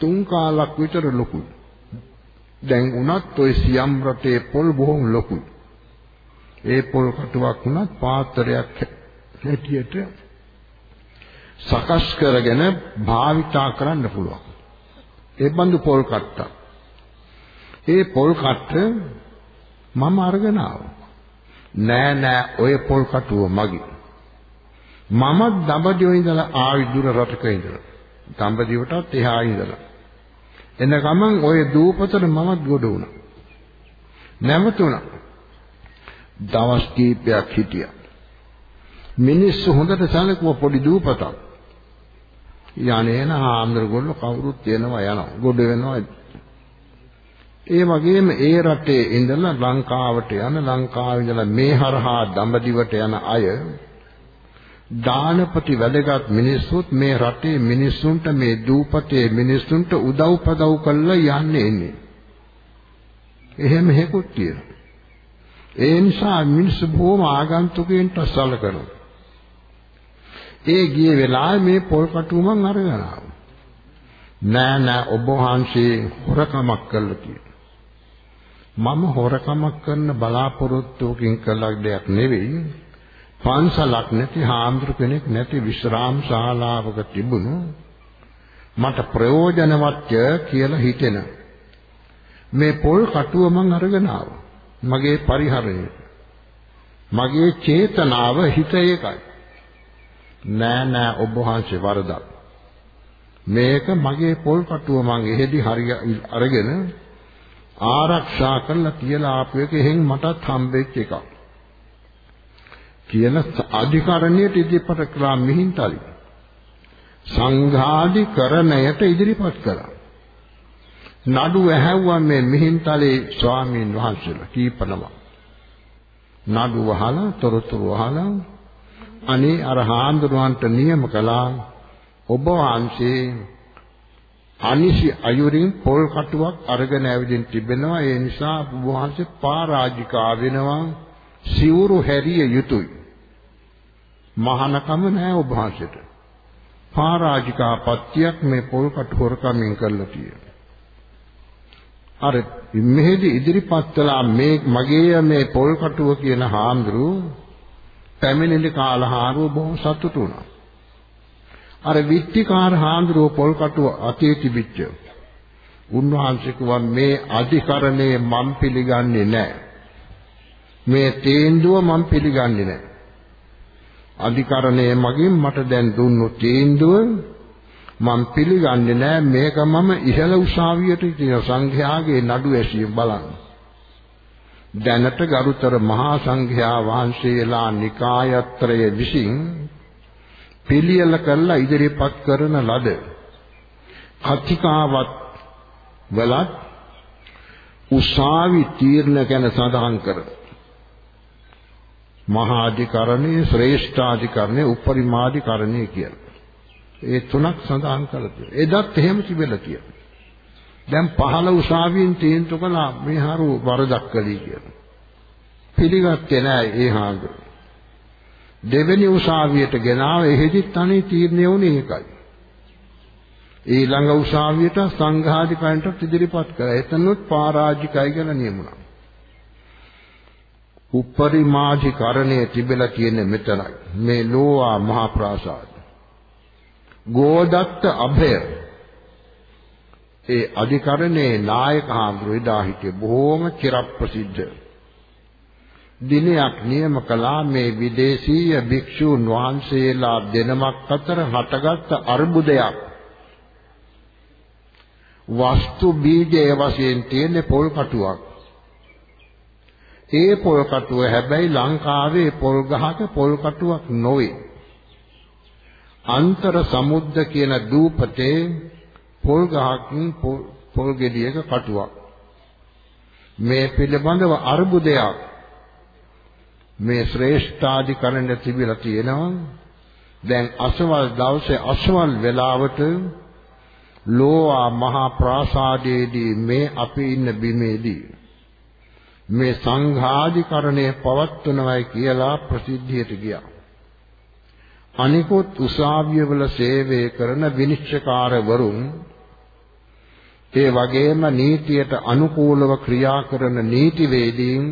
තුන් කාලක් විතර ලොකුයි. දැන් උනත් ওই සියම් රටේ පොල් බොහොම ලොකුයි. ඒ පොල් කටුවක් උනත් පාත්‍රයක් හැටියට සකස් කරගෙන භාවිතා කරන්න පුළුවන්. ඒ බඳු පොල් කට්ට. ඒ පොල් කට්ට මම අරගෙන ආවා. නෑ නෑ ඔය පොල් කටුව මගේ. මම දඹදිව ඉඳලා ආවි දුර රටක ඉඳලා. දඹදිවටත් එහා ඉඳලා. එන ගමන් ඔය දූපතට මමත් ගොඩ වුණා. නැවතුණා. දවස් කීපයක් හිටියා. මිනිස්සු හොඳට සැලකුව පොඩි දූපතක්. යන්නේන ආන්දරගොල්ල කවුරුත් එනවා යනවා ගොඩ වෙනවා ඒ වගේම ඒ රටේ ඉඳලා ලංකාවට යන ලංකාවේ ඉඳලා මේ හරහා දඹදිවට යන අය දානපති වැඩගත් මිනිස්සුත් මේ රටේ මිනිස්සුන්ට මේ දූපතේ මිනිස්සුන්ට උදව් පදව් කරලා යන්නේ එන්නේ. එහෙම හේකුත් තියෙනවා. ඒ නිසා මිනිස්සු බොහොම ආගන්තුකයන්ට සලකනවා. ඒ ගිය වෙලාවේ මේ පොල් කටුව මං අරගෙන ආවා. නෑ නෑ ඔබ වහන්සේ හොරකමක් කළා කියලා. මම හොරකමක් කරන බලාපොරොත්තුවකින් කළ දෙයක් නෙවෙයි. පන්සලක් නැති හාමුදුරු කෙනෙක් නැති විශ්‍රාම ශාලාවක තිබුණු මට ප්‍රයෝජනවත්ය කියලා හිතෙන මේ පොල් කටුව මං අරගෙන ආවා. මගේ පරිහරණය. මගේ චේතනාව හිත ඒකයි. නෑ නෑ ඔබ වහන්සේ වරදක්. මේක මගේ පොල් කටුව මං එහෙදි හරි අරගෙන ආරක්ෂා කරලා තියලා ආපු එක එහෙන් මටත් හම්බෙච්ච එකක්. කියන අධිකරණයට ඉදිරිපත් කළා මිහින්තලි. සංඝාධිකරණයට ඉදිරිපත් කළා. නඩු ඇහැව්වා මේ මිහින්තලේ ස්වාමීන් වහන්සේලා කීපනම. නඩු වහලා තොරතුරු වහලා අනේ අර හාමුදුරුවන්ට නියම කළා. ඔබ වහන්සේ අනිසි අයුරින් පොල් කටුවක් අරගෙන ඇවිදින් තිබෙනවා. ඒ නිසා ඔබ වහන්සේ පරාජිකා වෙනවා. සිවුරු හැරිය යුතුයි. මහානකම නැහැ ඔබ වහන්සේට. පරාජිකා පත්‍යක් මේ පොල් කටු හොරකමින් කරලා තියෙනවා. අර මෙහෙදි ඉදිරිපත් කළා මේ මගේ මේ පොල් කටුව කියන හාමුදුරුවෝ පැමිණිලි කාලහාරුව බොහොම සතුටු වුණා. අර විත්තිකාර හාමුදුරුව පොල් කටුව අතේ තිබිච්ච උන්වහන්සේ කිව්වා මේ අධිකරණේ මම පිළිගන්නේ නැහැ. මේ තේන්දුව මම පිළිගන්නේ නැහැ. අධිකරණයේ මගින් මට දැන් දුන්නු තීන්දුව මම පිළිගන්නේ නෑ මේක මම ඉහළ උසාවියට තියෙන සංඝයාගේ නඩු ඇසියෙන් බලන්න. දැනට ගරුතර මහා සංඝයා වහන්සේලා නිකායත්‍රය විසින් පිළියෙල කරලා ඉදිරිපත් කරන ලද කතිකාවත් වලත් උසාවි තීරණ ගැන සඳහන් කරනවා. මහාධිකරණයේ ශ්‍රේෂ්ඨාධිකරණයේ උපරිමාධිකරණයේ කියලා. ඒ තුනක් සඳහන් කරලා තියෙනවා. එදත් එහෙම තිබෙලා තියෙනවා. දැන් පහළ උසාවියෙන් තීන්දුව කළා මේ හරු වරදක් කළී කියලා. පිළිගත්තේ නෑ ඒ හාමුදුර. දෙවෙනි උසාවියට ගෙනාව එහෙදිත් අනේ තීරණය වුණේ ඒකයි. ඊළඟ උසාවියට සංඝාධිපතින්ට ඉදිරිපත් කළා. එතනොත් පරාජිකයි කියලා නියමුණා. උපරිමාධිකරණයේ තිබෙලා තියෙන්නේ මෙතනයි. මේ ලෝවා මහා ප්‍රාසාද. ගෝදත්ත අභය. ඒ අධිකරණයේ නායක හාමුදුරුවෝ එදා හිටියේ බොහෝම චිරප්‍රසිද්ධ. දිනයක් නියම කළා මේ විදේශීය භික්ෂූන් වහන්සේලා දෙනමක් අතර හටගත් අර්බුදයක්. වස්තු බීජය වශයෙන් තියෙන පොල් කටුවක්. ඒ පොල් කටුව හැබැයි ලංකාවේ පොල් ගහක පොල් කටුවක් නොවේ. අන්තර සමුද්ද කියන දූපතේ පොල් ගහකින් පොල් ගෙඩියක කටුවක්. මේ පිළිබඳව අර්බුදයක් මේ ශ්‍රේෂ්ඨාධිකරණය තිබිලා තියෙනවා. දැන් අසවල් දවසේ අසවල් වෙලාවට ලෝවා මහා ප්‍රාසාදයේදී මේ අපි ඉන්න බිමේදී මේ සංඝාධිකරණය පවත්වනවයි කියලා ප්‍රසිද්ධියට ගියා. අනිකුත් උසාවියවල සේවය කරන විනිශ්චයකාරවරුන් ඒ වගේම නීතියට අනුකූලව ක්‍රියා කරන නීතිවේදීන්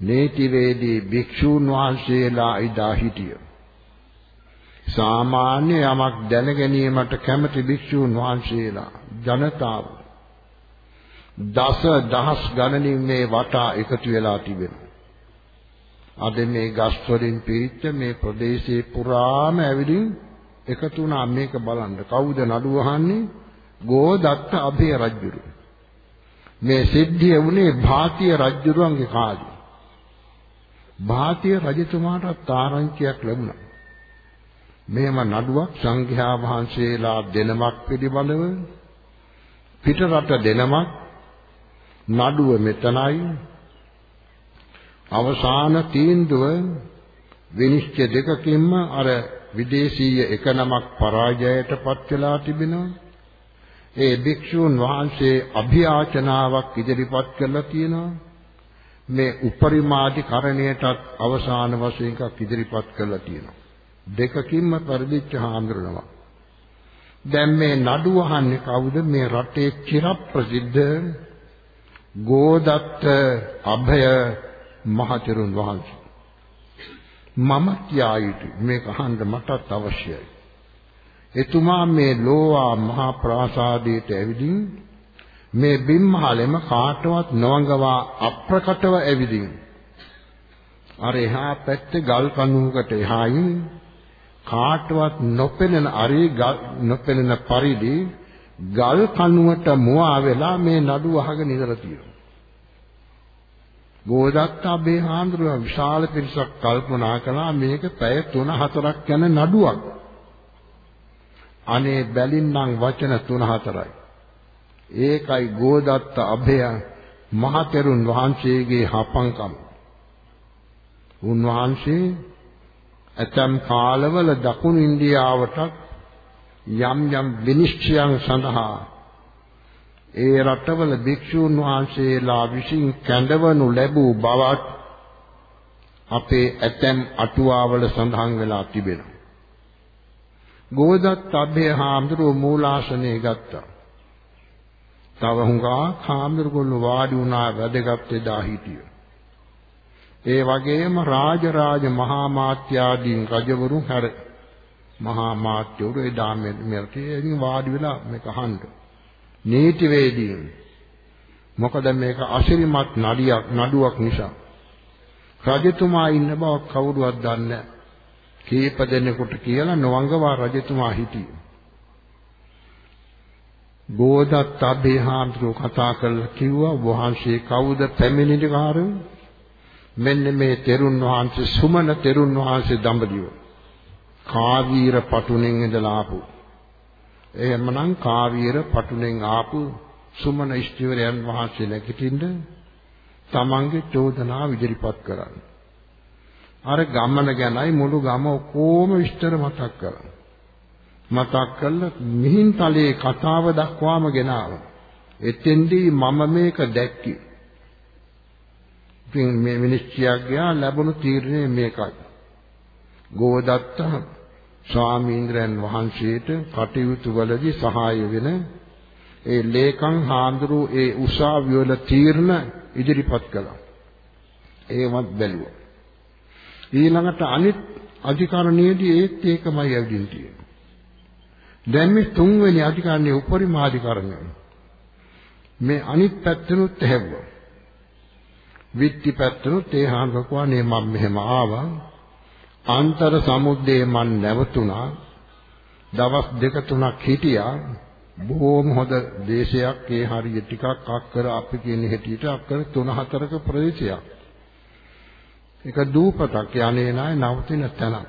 නීතිවේදී භික්ෂූන් වහන්සේලා ඉදා සිටිය. සාමාන්‍ය යමක් දැන ගැනීමට කැමති භික්ෂූන් වහන්සේලා ජනතාව දස දහස් ගණනින් මේ වටා එකතු වෙලා තිබෙනවා. අද මේ ගස් වලින් පිරිච්ච මේ ප්‍රදේශේ පුරාම ඇවිදින් එකතු වුණා මේක බලන්න. කවුද නඩුව අහන්නේ? ගෝදත්ත අභය රජුරු. මේ සිද්ධිය වුණේ භාතිය රජුරුවන්ගේ කාලේ. භාතිය රජතුමාට ආරංචියක් ලැබුණා. මෙහෙම නඩුවක් සංඝයා වහන්සේලා දෙනමක් පිළිබඳව පිටරට දෙනමක් නඩුව මෙතනයි අවසාන තීන්දුව විනිශ්චය දෙකකින්ම අර විදේශීය එක නමක් පරාජයට පත් වෙලා තිබෙනවා. ඒ භික්ෂූන් වහන්සේ අභියාචනාවක් ඉදිරිපත් කළා තියෙනවා. මේ උපරිමාධිකරණයටත් අවසාන වශයෙන් එකක් ඉදිරිපත් කළා තියෙනවා. දෙකකින්ම පරිදිච්ච හාමුදුරනවා. දැන් මේ නඩු අහන්නේ කවුද? මේ රටේ චිරප්‍රසිද්ධ ගෝදත්ත අභය මහතෙරුන් වහන්සේ. මම කියා යුතුයි මේක අහන්න මටත් අවශ්‍යයි. එතුමා මේ ලෝවා මහා ප්‍රාසාදයට ඇවිදින් මේ බිම්මහලෙම කාටවත් නොවඟවා අප්‍රකටව ඇවිදින් අර එහා පැත්තේ ගල් කණුවකට එහායින් කාටවත් නොපෙනෙන අරි නොපෙනෙන පරිදි ගල් කණුවට මුවා වෙලා මේ නඩු අහගෙන ඉඳලා තියෙනවා. ගෝදත්ත අබේ හාමුදුරුවෝ විශාල පිරිසක් කල්පනා කළා මේක පැය 3-4ක් යන නඩුවක්. අනේ බැලින්නම් වචන 3-4යි. ඒකයි ගෝදත්ත අභය මහතෙරුන් වහන්සේගේ හපංකම. උන්වහන්සේ ඇතම් කාලවල දකුණු ඉන්දියාවට යම් යම් විනිශ්චයන් සඳහා ඒ රටවල භික්ෂූන් වහන්සේලා විසින් කැඳවනු ලැබූ බවත් අපේ ඇතැම් අටුවාවල සඳහන් වෙලා තිබෙනවා. ගෝදත් අභය හාමුදුරුවෝ මූලාසනයේ ගත්තා. තව හුඟා හාමුදුරුවෝ වාඩි වුණා වැඩගත් එදා හිටිය. ඒ වගේම රාජරාජ මහා මාත්‍යාදීන් රජවරුන් හැර මහා මාත්‍යවරු එදා මෙතන වාඩි වෙලා මේක අහන්නේ නීතිවේදීන් මොකද මේක අසිරිමත් නඩියක් නඩුවක් නිසා රජතුමා ඉන්න බව කවුරුවත් දන්නේ නැහැ. කීප දෙනෙකුට කියලා නොවංගවා රජතුමා හිටියේ. බෝධත් අභේහාන්තර කතා කරලා කිව්වා වහන්සේ කවුද පැමිණිලිකාරය? මෙන්න මේ තෙරුන් වහන්සේ සුමන තෙරුන් වහන්සේ දඹදිව. කාවීර පටුනෙන් ඉඳලා ආපු. එහෙමනම් කාවීර පටුනෙන් ආපු සුමන ඉෂ්ටිවරයන් වහන්සේ නැගිටින්න තමන්ගේ චෝදනාව ඉදිරිපත් කරන්න. අර ගමන ගැනයි මුළු ගම ඔක්කොම විස්තර මතක් කරා. මතක් කළා මිහින්තලේ කතාව දක්වාම ගෙනාවා. එතෙන්දී මම මේක දැක්කේ. ඉතින් මේ මිනිස්ත්‍රියක් ගියා ලැබුණු තීරණය මේකයි. ගෝදත්ත ස්වාමීන්ද්‍රයන් වහන්සේට කටයුතු වලදී සහාය වෙන ඒ ලේකම් හාමුදුරු ඒ උසාවිය වල තීරණ ඉදිරිපත් කළා. ඒවත් බැලුවා. ඊළඟට අනිත් අධිකරණයේදී ඒත් ඒකමයි ඇවිදින් තියෙන්නේ. දැන් මේ තුන්වෙනි අධිකරණයේ උපරිම අධිකරණය. මේ අනිත් පැත්තනොත් ඇහැව්වා. විත්ති පැත්තනොත් ඒ හාමුදුරුවනේ මම මෙහෙම ආවා. අන්තර සමුද්දේ මන් නැවතුණා. දවස් දෙක තුනක් හිටියා. බොහොම හොඳ දේශයක් ඒ හරිය ටිකක් අක්කර අපි කියන හැටියට අක්කර 3-4ක ප්‍රදේශයක්. ඒක දූපතක් යන්නේ නැහැ නවතින තැනක්.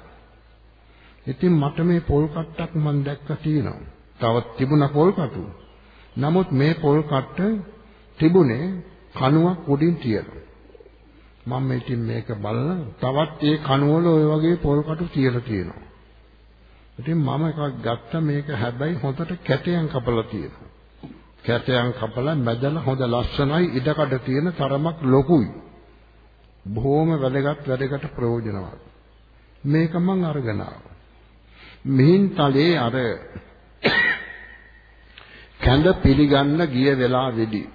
ඉතින් මට මේ පොල් කට්ටක් මම දැක්ක තියෙනවා. තවත් තිබුණා පොල් කටු. නමුත් මේ පොල් කට්ට තිබුණේ කණුවක් උඩින් තියලා. මම ඉතින් මේක බලලා තවත් ඒ කණුවල ওই වගේ පොල් කටු තියලා තියෙනවා. ඉතින් මම එකක් ගත්ත මේක හැබැයි හොඳට කැටයන් කපලා තියෙනවා. කැටයන් කපලා මැදලා හොඳ ලස්සනයි ඉඩකඩ තියෙන තරමක් ලොකුයි. බොහොම වැදගත් වැඩකට ප්‍රයෝජනවත්. මේක මං අරගෙන ආවා. මිහින්තලේ අර (coughs) කැඳ පිළිගන්න ගිය වෙලාවේදී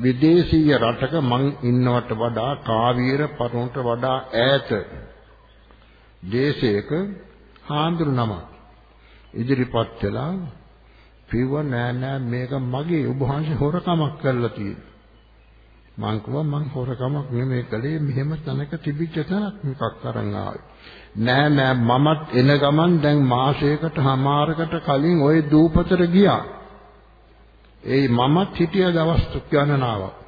විදේශීය රටක මං ඉන්නවට වඩා කාවීර පරුණට වඩා ඈත දේශයක හාඳුරු නම ඉදිරිපත් වෙලා කිව්ව නෑ නෑ මේක මගේ ඔබ වහන්සේ හොරකමක් කරලා තියෙනවා. මං කිව්වා මං හොරකමක් නෙමෙයි කළේ මෙහෙම තැනක තිබිච්ච තැනක් මේකක් අරන් ආවේ? නෑ නෑ මමත් එන ගමන් දැන් මාසයකට හමාරකට කලින් ওই දූපතට ගියා. ඒ මමත් හිටිය දවස් ගණනාවක්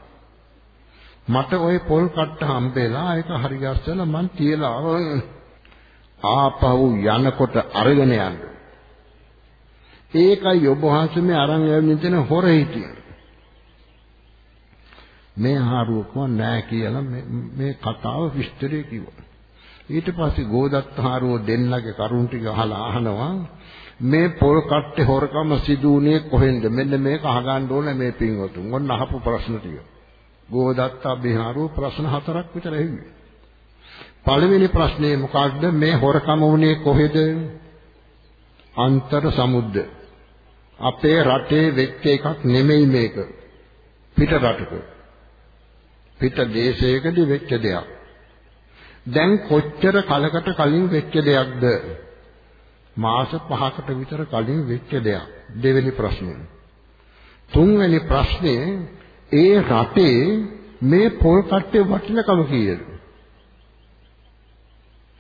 මට ওই පොල් කට්ට හම්බෙලා ඒක හරි ගස්සලා මං තියලා ආපහු යනකොට අරගෙන යන්න. ඒකයි ඔබ වහන්සේ මේ අරන් යන්නේ තන හොර හිටියේ. මේ හාරුවක නෑ කියලා මේ කතාව විස්තරය කිව්වා. ඊට පස්සේ ගෝදත්ත හාරුව දෙන්නගේ කරුණ ටික අහලා අහනවා මේ පොල් කට්ටේ හොරකම සිදුුනේ කොහෙන්ද මෙන්න මේක අහගන්න ඕනේ මේ පින්වතුන්. ඔන්න අහපු ප්‍රශ්න ටික. ගෝදත්ත බිහාරුව ප්‍රශ්න හතරක් විතර ඇහුවේ. පළවෙනි ප්‍රශ්නේ මොකක්ද මේ හොරකම වුණේ කොහෙද? අන්තර් සමුද්ද. අපේ රටේ වෙච්ච එකක් නෙමෙයි මේක. පිට රටක. පිට දේශයකදී වෙච්ච දෙයක්. දැන් කොච්චර කලකට කලින් වෙච්ච දෙයක්ද? මාස 5කට විතර කලින් වෙච්ච දෙයක්. දෙවෙනි ප්‍රශ්නේ. තුන්වෙනි ප්‍රශ්නේ ඒ රටේ මේ පොල් කට්ටේ වටිනකම කීයද?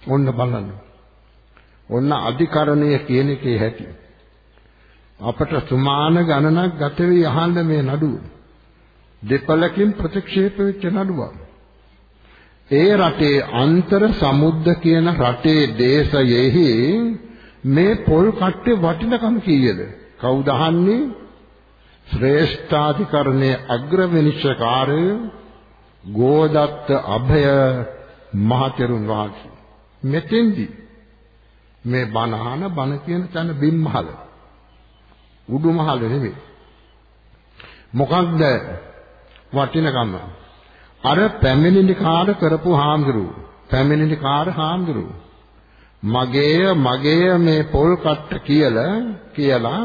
ඔන්න බලන්න. ඔන්න අධිකරණය කියන එකේ හැටි. අපට සුමාන ගණනක් ගත වෙයි අහන්න මේ නඩුව. දෙපළකින් ප්‍රතික්ෂේප වෙච්ච නඩුවක්. ඒ රටේ අන්තර සමුද්ද කියන රටේ දේශයෙහි මේ පොල් කට්ටේ වටිනකම කීයද? කවුද අහන්නේ? ශ්‍රේෂ්ඨාධිකරණයේ අග්‍රවිනිශ්චයකාරය ගෝදත්ත අභය මහතෙරුන් වහන්සේ. මෙතෙන්දි මේ බණහන බණ කියන තැන බිම්මහල. උඩුමහල නෙමෙයි. මොකක්ද වටිනකම? අර පැමිණිලි කාර කරපු හාමුදුරුවෝ. පැමිණිලි කාර හාමුදුරුවෝ. මගේය මගේය මේ පොල් කට්ට කියලා කියලා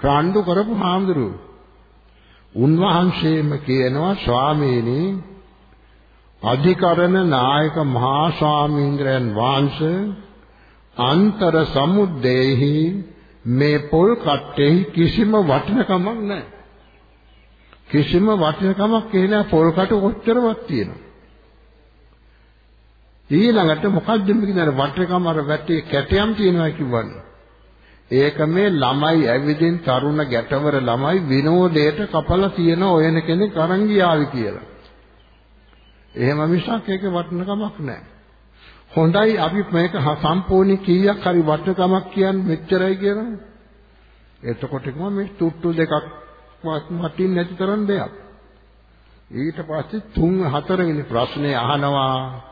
රණ්ඩු කරපු හාමුදුරුවෝ උන්වහන්සේම කියනවා ස්වාමීනි අධිකරණ නායක මහා ස්වාමීන්ද්‍රයන් වහන්සේ අන්තර සමුද්දේහි මේ පොල් කට්ටේ කිසිම වටිනකමක් නැහැ. කිසිම වටිනකමක් කියලා පොල් කට කොච්චරවත් තියෙනවා. ඊළඟට මොකක්ද මේ කියන වටේකම අර වැටේ කැටයම් තියෙනවා කිව්වනේ. ඒක මේ ළමයි ඇවිදින් තරුණ ගැටවර ළමයි විනෝදයට කපලා තියෙන ඔයන කෙනෙක් අරන් ගියාවි කියලා. එහෙම මිසක් ඒක වටිනකමක් නැහැ. හොඳයි අපි මේක සම්පූර්ණ කීයක් හරි වටිනකමක් කියන්නේ මෙච්චරයි කියලා. එතකොට කිව්වා මේ තුට්ටු දෙකක් වටින් නැති තරම් දෙයක්. ඊට පස්සේ තුන් හතරවෙනි ප්‍රශ්නේ අහනවා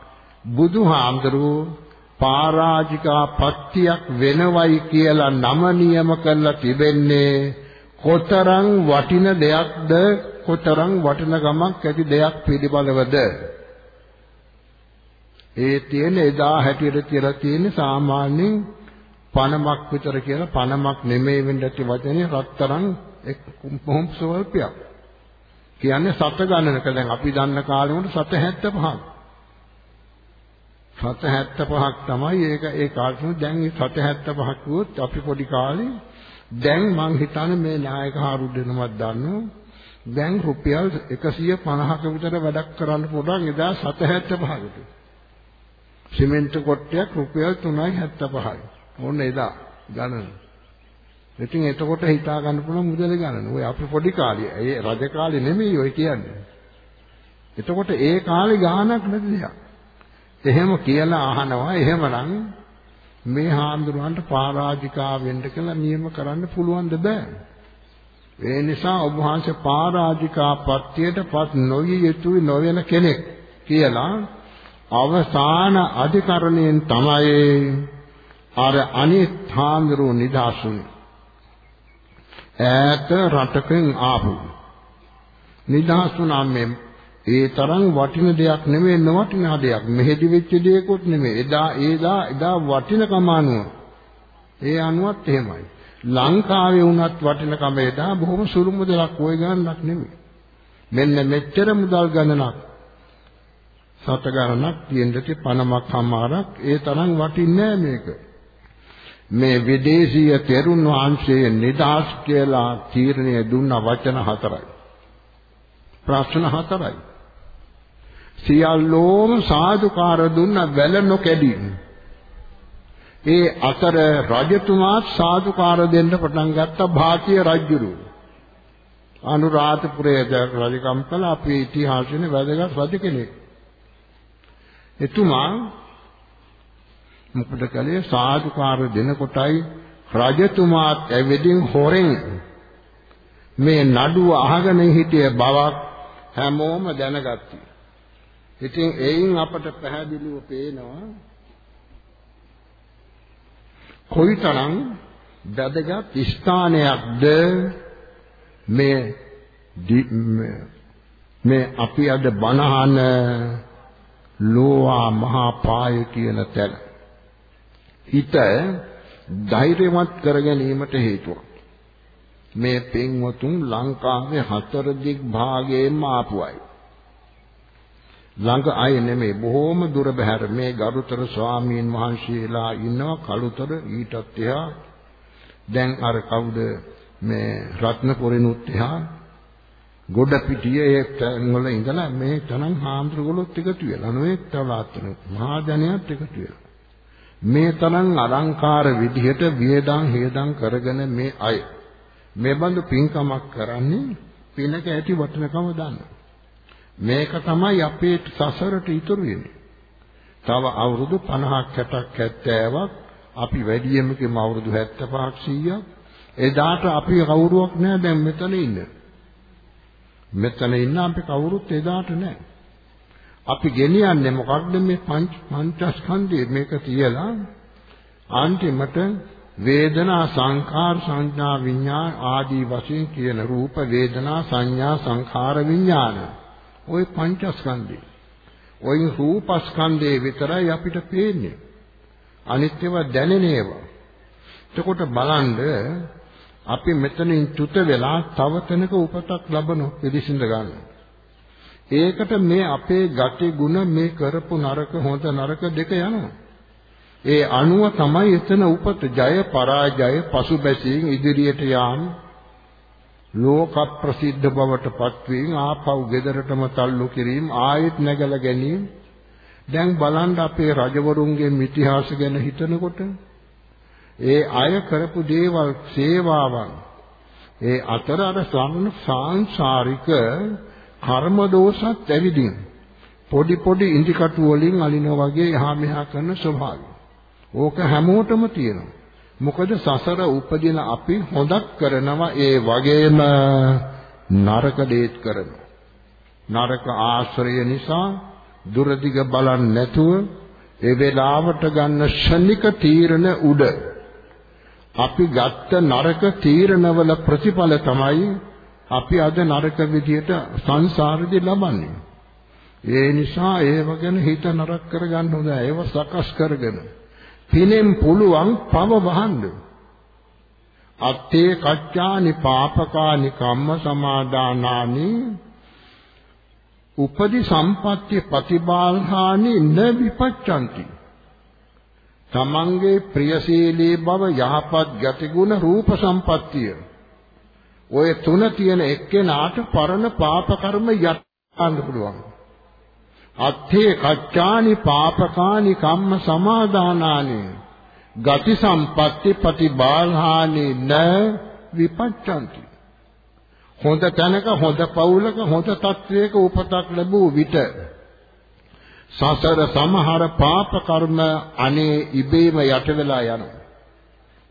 බුදුහාමුදුරුවෝ පරාජිකා පත්‍යක් වෙනවයි කියලා නම නියම කරලා තිබෙන්නේ කොතරම් වටින දෙයක්ද? කොතරම් වටින ගමක් ඇති දෙයක් පිළිබඳවද? ඒ තියෙන එදා හැටියට කියලා තියෙන සාමාන්‍යයෙන් පණමක් විතර කියලා පණමක් නෙමෙයි වෙන්න ඇති වචනේ රත්තරන් කොහොම ස්වල්පයක්. කියන්නේ සත ගණනක. දැන් අපි දන්න කාලේ වුණ සත 75ක් 775ක් තමයි ඒක. ඒ කාලේ දැන් මේ 775ක් කිව්වොත් අපි පොඩි කාලේ දැන් මං හිතන්නේ මේ නායක හාරුද්දනමත් දන්නවා? දැන් රුපියල් 150ක විතර වැඩක් කරන්න පුළුවන් එදා 775කට සිමෙන්තු කොට්ටයක් රුපියල් 3.75යි ඕන්න එදා ගණන. ඉතින් එතකොට හිතා ගන්න පුළුවන් මුදල ගණන. ඔය අපි පොඩි කාලේ. ඒ රජ කාලේ නෙමෙයි ඔය කියන්නේ. එතකොට ඒ කාලේ ගාණක් නැති දෙයක්. එහෙම කියලා අහනවා. එහෙමනම් මේ හාමුදුරුවන්ට පරාජිකා වෙන්න කියලා නියම කරන්න පුළුවන්ද බෑ. ඒ නිසා ඔබ වහන්සේ පරාජිකා පත්‍යයටපත් නොවිය යුතුයි නොවන කෙනෙක් කියලා අවසාන අධිකරණයෙන් තමයි අර අනිත් හාමුදුරුවෝ නිදාසුනේ ඈත රටකින් ආපු. නිදහස් මේ ඒ තරම් වටින දෙයක් නෙමෙයි නොවටිනා දෙයක්. මෙහෙදි වෙච්ච දෙයක්වත් නෙමෙයි. එදා ඒදා එදා වටිනකම අනුව. ඒ අනුවත් එහෙමයි. ලංකාවේ වුණත් වටිනකම එදා බොහොම සුළු මුදලක් ওই ගණනක් නෙමෙයි. මෙන්න මෙච්චර මුදල් ගණනක් සත ගණනක් තියෙන්නටි පණමක් හමාරක් ඒ තරම් වටින්නේ මේක. මේ විදේශීය තෙරුන් වහන්සේ නිදාස් කියලා තීරණය දුන්න වචන හතරයි. ප්‍රශ්න හතරයි. සියල්ලෝම සාදුකාර දුන්න වැල නොකැඩි. ඒ අතර රජතුමාත් සාදුකාර දෙන්න පටන් ගත්ත භාතිය රජුරු. අනුරාධපුරයේ රජකම් කළ අපේ ඉතිහාසයේ වැදගත් රජ කෙනෙක්. එතුමා මොකද කලේ සාදුකාර දෙනකොටයි රජතුමාත් ඇවිදින් හොරෙන් මේ නඩුව අහගෙන හිටිය බවක් හැමෝම දැනගත්තා. ඉතින් එයින් අපට පැහැදිලිව පේනවා කොයිතරම් වැදගත් ස්ථානයක්ද මේ මේ අපි අද බණහන ලෝවා මහා පාය කියන තැන. හිත ධෛර්යවත් කර ගැනීමට හේතුවක්. මේ පින්වතුන් ලංකාවේ හතර දිග් භාගයෙන්ම ආපු අය. ළඟ අය නෙමෙයි. බොහෝම දුර බැහැර මේ ගරුතර ස්වාමීන් වහන්සේලා ඉන්නවා කලුතර ඊටත් එහා. දැන් අර කවුද? මේ රත්නපුරිනුත් එහා. ගොඩ පිටියේ ඒ තැන්වල ඉඳලා මේ තනන් හාමුදුරුවෝත් එකතු වෙලා නොඑක් තවලාත්න මහා ජනයාත් එකතු වෙලා. මේ තරම් අලංකාර විදිහට වියදම් හේදම් කරගෙන මේ අය මේ බඳු පින්කමක් කරන්නේ පිනක ඇති වටිනකම දන්නවා. මේක තමයි අපේ සසරට ඉතුරු වෙන්නේ. තව අවුරුදු 50ක් 60ක් 70ක් අපි වැඩියෙන්කම අවුරුදු 75ක් 100ක් එදාට අපි කවුරුවක් නැහැ දැන් මෙතන ඉන්න. මෙතන ඉන්න අපි කවුරුත් එදාට නැහැ. අපි ගෙනියන්නේ මොකක්ද මේ පංච පංචස්කන්ධය මේක තියලා අන්තිමට වේදනා සංඛාර සංඥා විඥාන ආදී වශයෙන් කියන රූප වේදනා සංඥා සංඛාර විඥාන ওই පංචස්කන්ධේ. ওই රූපස්කන්ධේ විතරයි අපිට පේන්නේ. අනිත් ඒවා දැනෙන ඒවා. එතකොට බලන්න අපි මෙතනින් චුත වෙලා තව තැනක උපතක් ලබන පිළිසිඳ ගන්න. ඒකට මේ අපේ ගති ගුණ මේ කරපු නරක හොඳ නරක දෙක යනවා. ඒ අනුව තමයි එතන උපත ජය පරාජය පසුබැසීම් ඉදිරියට යාම ලෝක ප්‍රසිද්ධ බවට පත්වීම ආපහු ගෙදරටම තල්ලු කිරීම ආයෙත් නැගලා ගැනීම දැන් බලන්න අපේ රජවරුන්ගේ ඉතිහාස ගැන හිතනකොට ඒ අය කරපු දේවල් සේවාවන් ඒ අතර අර සංසාරික කර්ම දෝෂත් ඇවිදින් පොඩි පොඩි ඉන්දිකටු වලින් අලිනවා වගේ එහා මෙහා කරන ස්වභාවය. ඕක හැමෝටම තියෙනවා. මොකද සසර උපදින අපි හොදක් කරනවා ඒ වගේම නරක දේත් කරනවා. නරක ආශ්‍රය නිසා දුරදිග බලන්නේ නැතුව ඒ වෙලාවට ගන්න ෂණික තීරණ උඩ අපි ගත්ත නරක තීරණවල ප්‍රතිඵල තමයි අපි අද නරක විදියට සංසාරෙදි ලබන්නේ. ඒ නිසා ඒව ගැන හිත නරක කරගන්න හොඳ ඒව සකස් කරගෙන පිනෙන් පුළුවන් පව වහන්න. අත්තේ කච්චානි පාපකානි කම්ම සමාදානානි උපදි සම්පත්‍ය ප්‍රතිබාල්හානි න විපච්ඡanti තමන්ගේ ප්‍රියශීලී බව යහපත් ගතිගුණ රූප සම්පත්තිය. ඔය තුන තියෙන එක්කෙනාට පරණ පාප කර්ම යටන්න පුළුවන්. අත්ථේ කච්චානි පාපකානි කම්ම සමාදානානි ගති සම්පatti ප්‍රතිබාල්හානි න විපච්ඡanti හොඳ තැනක හොඳ පවුලක හොඳ තත්වයක උපතක් ලැබූ විට සසර සමහර පාප කර්ම අනේ ඉබේම යට වෙලා යනවා.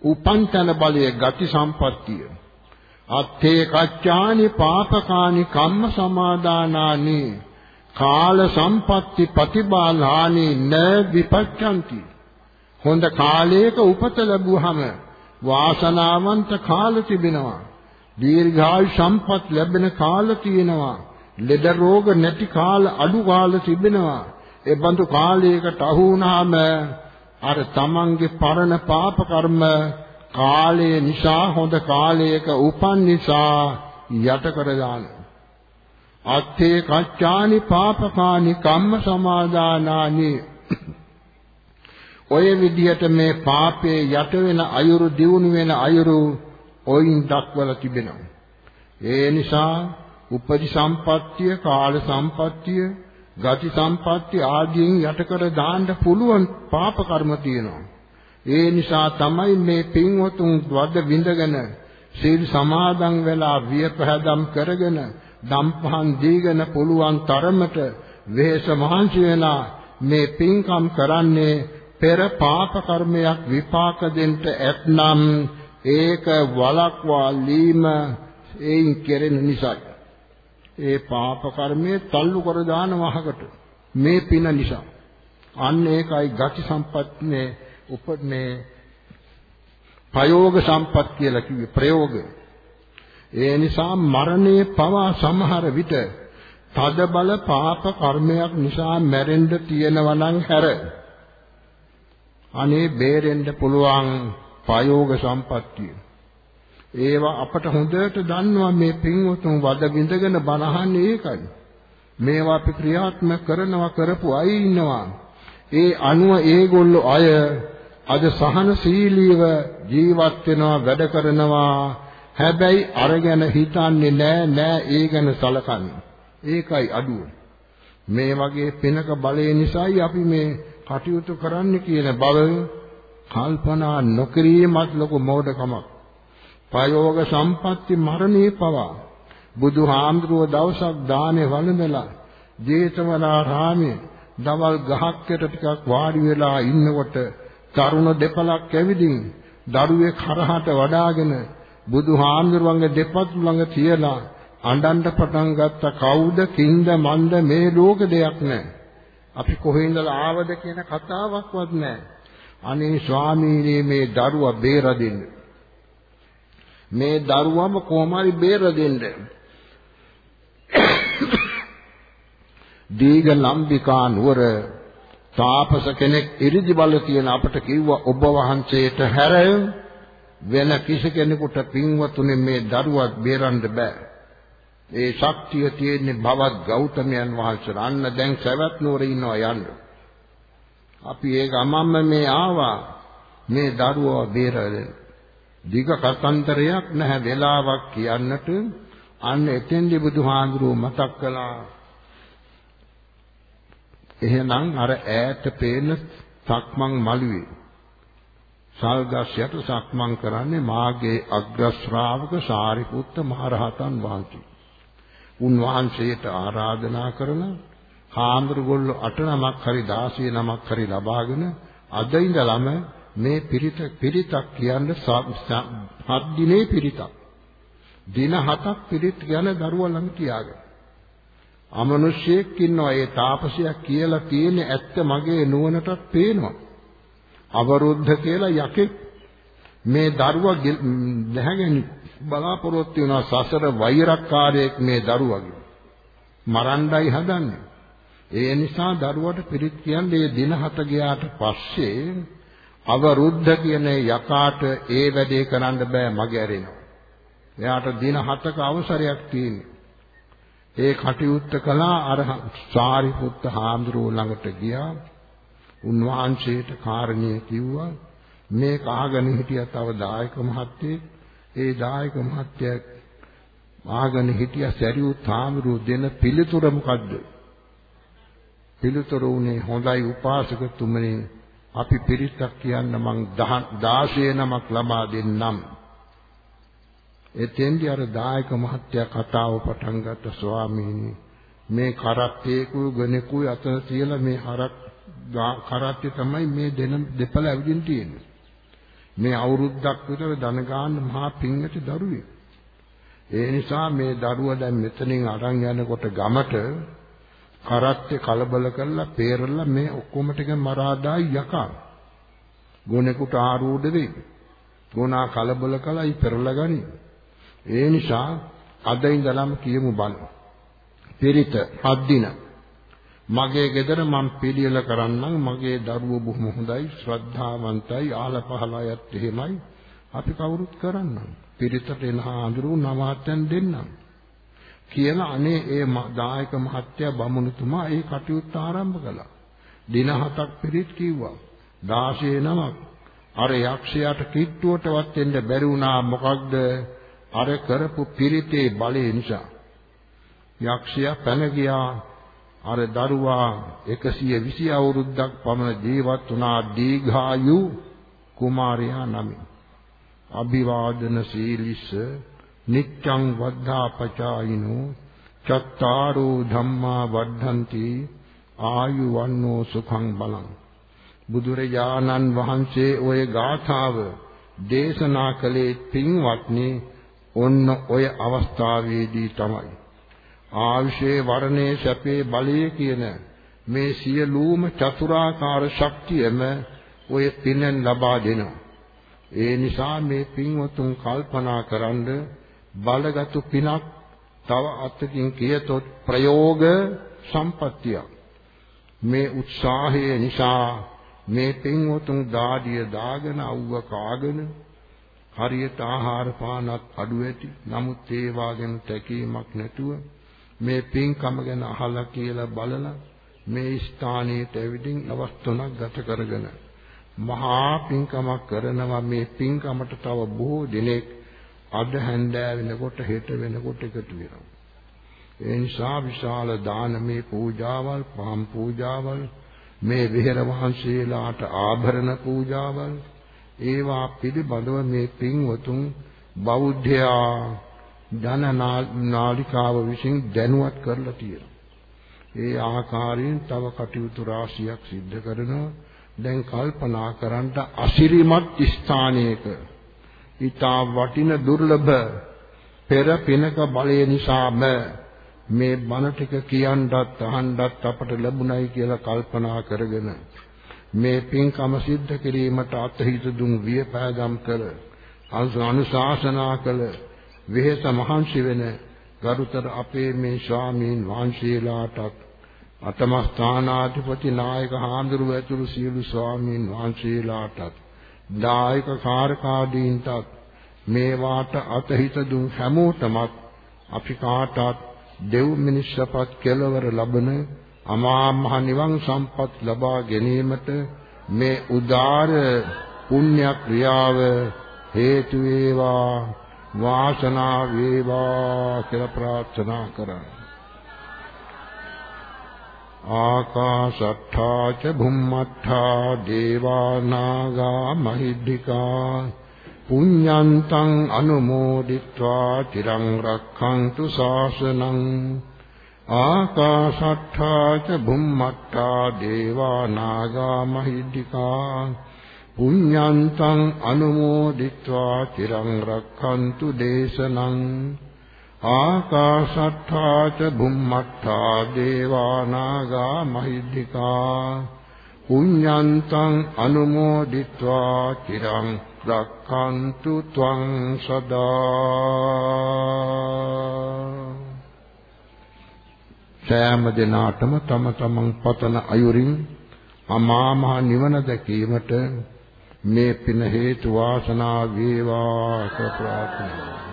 උපන් තන බලයේ ගති සම්පත්තිය. අත්තේ කච්චානි පාපකානි කම්ම සමාදානානි කාල සම්පatti ප්‍රතිබාලානි න විපච්ඡanti. හොඳ කාලයක උපත ලැබුවහම වාසනාවන්ත කාල තිබෙනවා. දීර්ඝායු සම්පත් ලැබෙන කාල තියෙනවා. ලෙඩ රෝග නැති කාල අඩු කාල තිබෙනවා. ඒ බඳු කාලයකට අහු වුණාම අර තමන්ගේ පරණ පාප කර්ම කාලය නිසා හොඳ කාලයක උපන් නිසා යට කර දානවා. අත්තේ කච්චානි පාපකානි කම්ම සමාදානානි ඔය විදිහට මේ පාපේ යට වෙන අයුරු දියුණු වෙන අයුරු ඔයින් දක්වලා තිබෙනවා. ඒ නිසා උපදි සම්පත්තිය, කාල සම්පත්තිය, ගති සම්පatti ආදීන් යටකර දාන්න පුළුවන් පාප කර්ම තියෙනවා. ඒ නිසා තමයි මේ පින්වතුන් වද විඳගෙන සීල් සමාදන් වෙලා වියපහදම් කරගෙන දම්පහන් දීගෙන පුළුවන් තරමට වෙහෙස මහන්සි වෙලා මේ පින්කම් කරන්නේ පෙර පාප කර්මයක් විපාක දෙන්න ඇතනම් ඒක වලක්වා ලීම ඒන් කෙරෙන නිසායි. ඒ පාප කර්මයේ තල්ලු කර දාන වහකට මේ පින නිසා අන්න ඒකයි ගති සම්පත්නේ උපන්නේ ප්‍රයෝග සම්පත් කියලා කිව්වේ ප්‍රයෝග ඒ නිසා මරණේ පවා සමහර විට තද බල පාප කර්මයක් නිසා මැරෙන්න තියෙනවා නම් හැර අනේ බේරෙන්න පුළුවන් ප්‍රයෝග සම්පත්තිය ඒවා අපට හොඳට දන්නවා මේ පින්වතුන් වද විඳගෙන බනහන්නේ ඒකයි. මේවා අපි ක්‍රියාත්මක කරනවා කරපු අය ඉන්නවා. ඒ අනුව ඒගොල්ලෝ අය අද සහනශීලීව ජීවත් වෙනවා වැඩ කරනවා. හැබැයි අරගෙන හිතන්නේ නෑ නෑ ඒ ගැන සලකන්නේ. ඒකයි අඩුව. මේ වගේ පිනක බලය නිසායි අපි මේ කටයුතු කරන්න කියන බව කල්පනා නොකිරීමත් ලොකු මෝඩකමක්. ප්‍රයෝග සම්පatti මරණේ පවා බුදුහාමුදුරුව දවසක් දානේ වළඳලා ජේතවනාරාමේ දවල් ගහක් යට ටිකක් වාඩි වෙලා ඉන්නකොට තරුණ දෙපළක් ඇවිදින් දරුවේ කරහට වඩාගෙන බුදුහාමුදුරුවන්ගේ දෙපතුල් ළඟ තියලා අඬන්න පටන් ගත්ත කවුද කින්ද මන්ද මේ ලෝක දෙයක් නැහැ. අපි කොහේ ඉඳලා ආවද කියන කතාවක්වත් නැහැ. අනේ ස්වාමීනි මේ දරුවා බේර දෙන්න. මේ දරුවම කොහොම හරි බේර දෙන්න. දීඝ ලම්බිකා නුවර තාපස කෙනෙක් ඉරිදි බල තියෙන අපට කිව්වා ඔබ වහන්සේට හැර වෙන කිසි කෙනෙකුට පින්වතුනි මේ දරුවත් බේරන්න බෑ. ඒ ශක්තිය තියෙන්නේ භවත් ගෞතමයන් වහන්සේලා. අන්න දැන් සවැත් නුවර ඉන්නවා යන්න. අපි ඒ ගමම්ම මේ ආවා මේ දරුවව බේරලා දිග කතන්දරයක් නැහැ වෙලාවක් කියන්නට අන්න එතෙන්දි බුදුහාඳුරුව මතක් කළා එහෙනම් අර ඈත පේන සක්මන් මළුවේ සල්ගස් යට සක්මන් කරන්නේ මාගේ අග්‍ර ශ්‍රාවක සාරිපුත්ත මහරහතන් වහන්සේ. උන්වහන්සේට ආරාධනා කරන හාමුදුරුවෝ අට නමක් හරි 16 නමක් හරි ලබාගෙන අද ඉඳලම මේ පිරිත පිරිතක් කියන්නේ හත් දිනේ පිරිතක්. දින හතක් පිරිත් ගැන දරුවා ළඟ තියාගෙන. අමනුෂ්‍යයෙක් ඉන්නවා ඒ තාපසයා කියලා තියෙන ඇත්ත මගේ නුවණටත් පේනවා. අවරුද්ධ කියලා යකෙක් මේ දරුවා දැහැගෙන බලාපොරොත්තු වෙන සසර වෛරක්කාරයෙක් මේ දරුවගේ මරණ්ඩයි හදන්නේ. ඒ නිසා දරුවට පිරිත් කියන්නේ දින හත ගියාට පස්සේ අවරුද්ධ කියන යකාට ඒ වැඩේ කරන්න බෑ මගේ ඇරෙනවා. එයාට දින හතක අවසරයක් තියෙනවා. ඒ කටයුත්ත කළා අර සාරිපුත්ත හාමුදුරුවෝ ළඟට ගියා. උන්වහන්සේට කාරණේ කිව්වා මේ කාගෙන හිටිය තව දායක මහත්තයෙක් ඒ දායක මහත්තයා ආගෙන හිටිය සැරියුත් හාමුදුරුවෝ දෙන පිළිතුර මොකද්ද? පිළිතුර උනේ හොඳයි උපාසකතුමනි අපි පිරිසක් කියන්න මං 16 නමක් ලබා දෙන්නම්. එතෙන්දී අර දායක මහත්තයා කතාව පටන් ගත්ත ස්වාමීනි මේ කරත්තේකුයි ගණෙකුයි අතර තියලා මේ හරක් කරත්තේ තමයි මේ දෙන දෙපළ ඇවිදින් තියෙන්නේ. මේ අවුරුද්දක් විතර ධන ගන්න මහා පිංගට දරුවෙක්. ඒ නිසා මේ දරුවා දැන් මෙතනින් අරන් යනකොට ගමට කරත්තේ කලබල කරලා peerලා මේ ඔක්කොම ටික මරා දායි යකා. ගුණෙකුට ආරූඪ වෙයි. ගුණා කලබල කළයි පෙරලා ගනි. ඒ නිසා අද ඉඳලම කියමු බල. පිරිත හත් දින මගේ ගෙදර මම පිළියෙල කරන්නම් මගේ දරුවෝ බොහොම හොඳයි ශ්‍රද්ධාවන්තයි ආල පහලයත් එහෙමයි අපි කවුරුත් කරන්නම් පිරිතට එන හාඳුරු නවාතෙන් දෙන්නම් කියලා අනේ ඒ දායක මහත්තයා බමුණුතුමා ඒ කටයුත්ත ආරම්භ කළා. දින හතක් පිරිත් කිව්වා. 16 නමක්. අර යක්ෂයාට කිට්ටුවටවත් එන්න බැරි වුණා මොකක්ද? අර කරපු පිරිතේ බලය නිසා. යක්ෂයා පැන ගියා. අර දරුවා 120 අවුරුද්දක් පමණ ජීවත් වුණා දීඝායු කුමාරයා නමින්. අභිවාදන සීලිස නිච්ඡං වද්ධාපචායිනෝ චත්තාරෝ ධම්මා වද්ධන්ති ආයුවන්නෝ සුඛං බලං බුදුරජාණන් වහන්සේ ওই ගාථාව දේශනා කළේ පින්වත්නි ඔන්න ඔය අවස්ථාවේදී තමයි ආයුෂේ වර්ණේ සැපේ බලයේ කියන මේ සියලුම චතුරාකාර ශක්තියම ඔය පිනෙන් ලබා දෙනවා. ඒ නිසා මේ පින්වතුන් කල්පනා කරන්නේ බලගත්ු පිනක් තව අතකින් කියතොත් ප්‍රයෝග සම්පත්තිය මේ උත්සාහය නිසා මේ පින්වතුන් දාඩිය දාගෙන අවුව කාගෙන හරියට ආහාර පානත් අඩු ඇති. නමුත් ඒ වාගෙන තැකීමක් නැතුව මේ පින්කම ගැන අහලා කියලා බලලා මේ ස්ථානයට ඇවිදින් අවස්තුණක් ගත කරගෙන මහා පින්කමක් කරනවා මේ පින්කමට තව බොහෝ දිනෙක අද හැන්දෑ වෙනකොට හෙට වෙනකොට එකතු වෙනවා. ඒ නිසා විශාල දානමේ පූජාවල්, පහම් පූජාවල්, මේ විහෙර වහන්සේලාට ආභරණ පූජාවල් ඒවා පිළිබඳව මේ පින්වතුන් බෞද්ධයා ධන නාලිකාව විසින් දැනුවත් කරලා තියෙනවා. ඒ ආකාරයෙන් තව කටයුතු රාශියක් සිද්ධ කරනවා. දැන් කල්පනා කරන්න අසිරිමත් ස්ථානයක ඊටා වටින දුර්ලභ පෙර පිනක බලය නිසාම මේ බණ ටික කියන්නත් අහන්නත් අපට ලැබුණයි කියලා කල්පනා කරගෙන මේ පින්කම සිද්ධ කිරීමට අත්හිත දුන් වියපෑගම් කළ අනුශාසනා කළ වෙහෙස මහන්සි වෙන ගරුතර අපේ මේ ස්වාමීන් වහන්සේලාටත් අතම ස්ථානාධිපති නායක හාමුදුරුවෝ ඇතුළු සියලු ස්වාමීන් වහන්සේලාටත් දායක කාර්කාදීන්ටත් මේවාට අතහිත දුන් හැමෝටමත් අපි කාටත් දෙව් මිනිස්සපත් කෙලවර ලබන අමා මහ නිවන් සම්පත් ලබා ගැනීමට මේ උදාර පුණ්‍ය ක්‍රියාව හේතු වේවා. වාසනා වේවා කියලා ප්‍රාර්ථනා කරා. ආකාශට්ඨා ච භුම්මට්ඨා දේවා නාග මහිද්దికා පුඤ්ඤන්තං අනුමෝදිත්වා තිරං රක්ඛන්තු ශාසනං ආකාශට්ඨා ච භුම්මට්ඨා දේවා නාග මහිද්దికා පුඤ්ඤන්තං අනුමෝදිත්වා චිරං රක්ඛන්තු දේශනං ආකාශට්ඨා ච බුම්මට්ඨා දේවානාගා මහිද්దికා පුඤ්ඤන්තං අනුමෝදිත්වා චිරං රක්ඛන්තු ත්වං සදා සෑම දිනාටම තම තමන් පතන අයුරින් අමා මහ නිවන දැකීමට මේ පින හේතු වාසනා වේවා ප්‍රාර්ථනා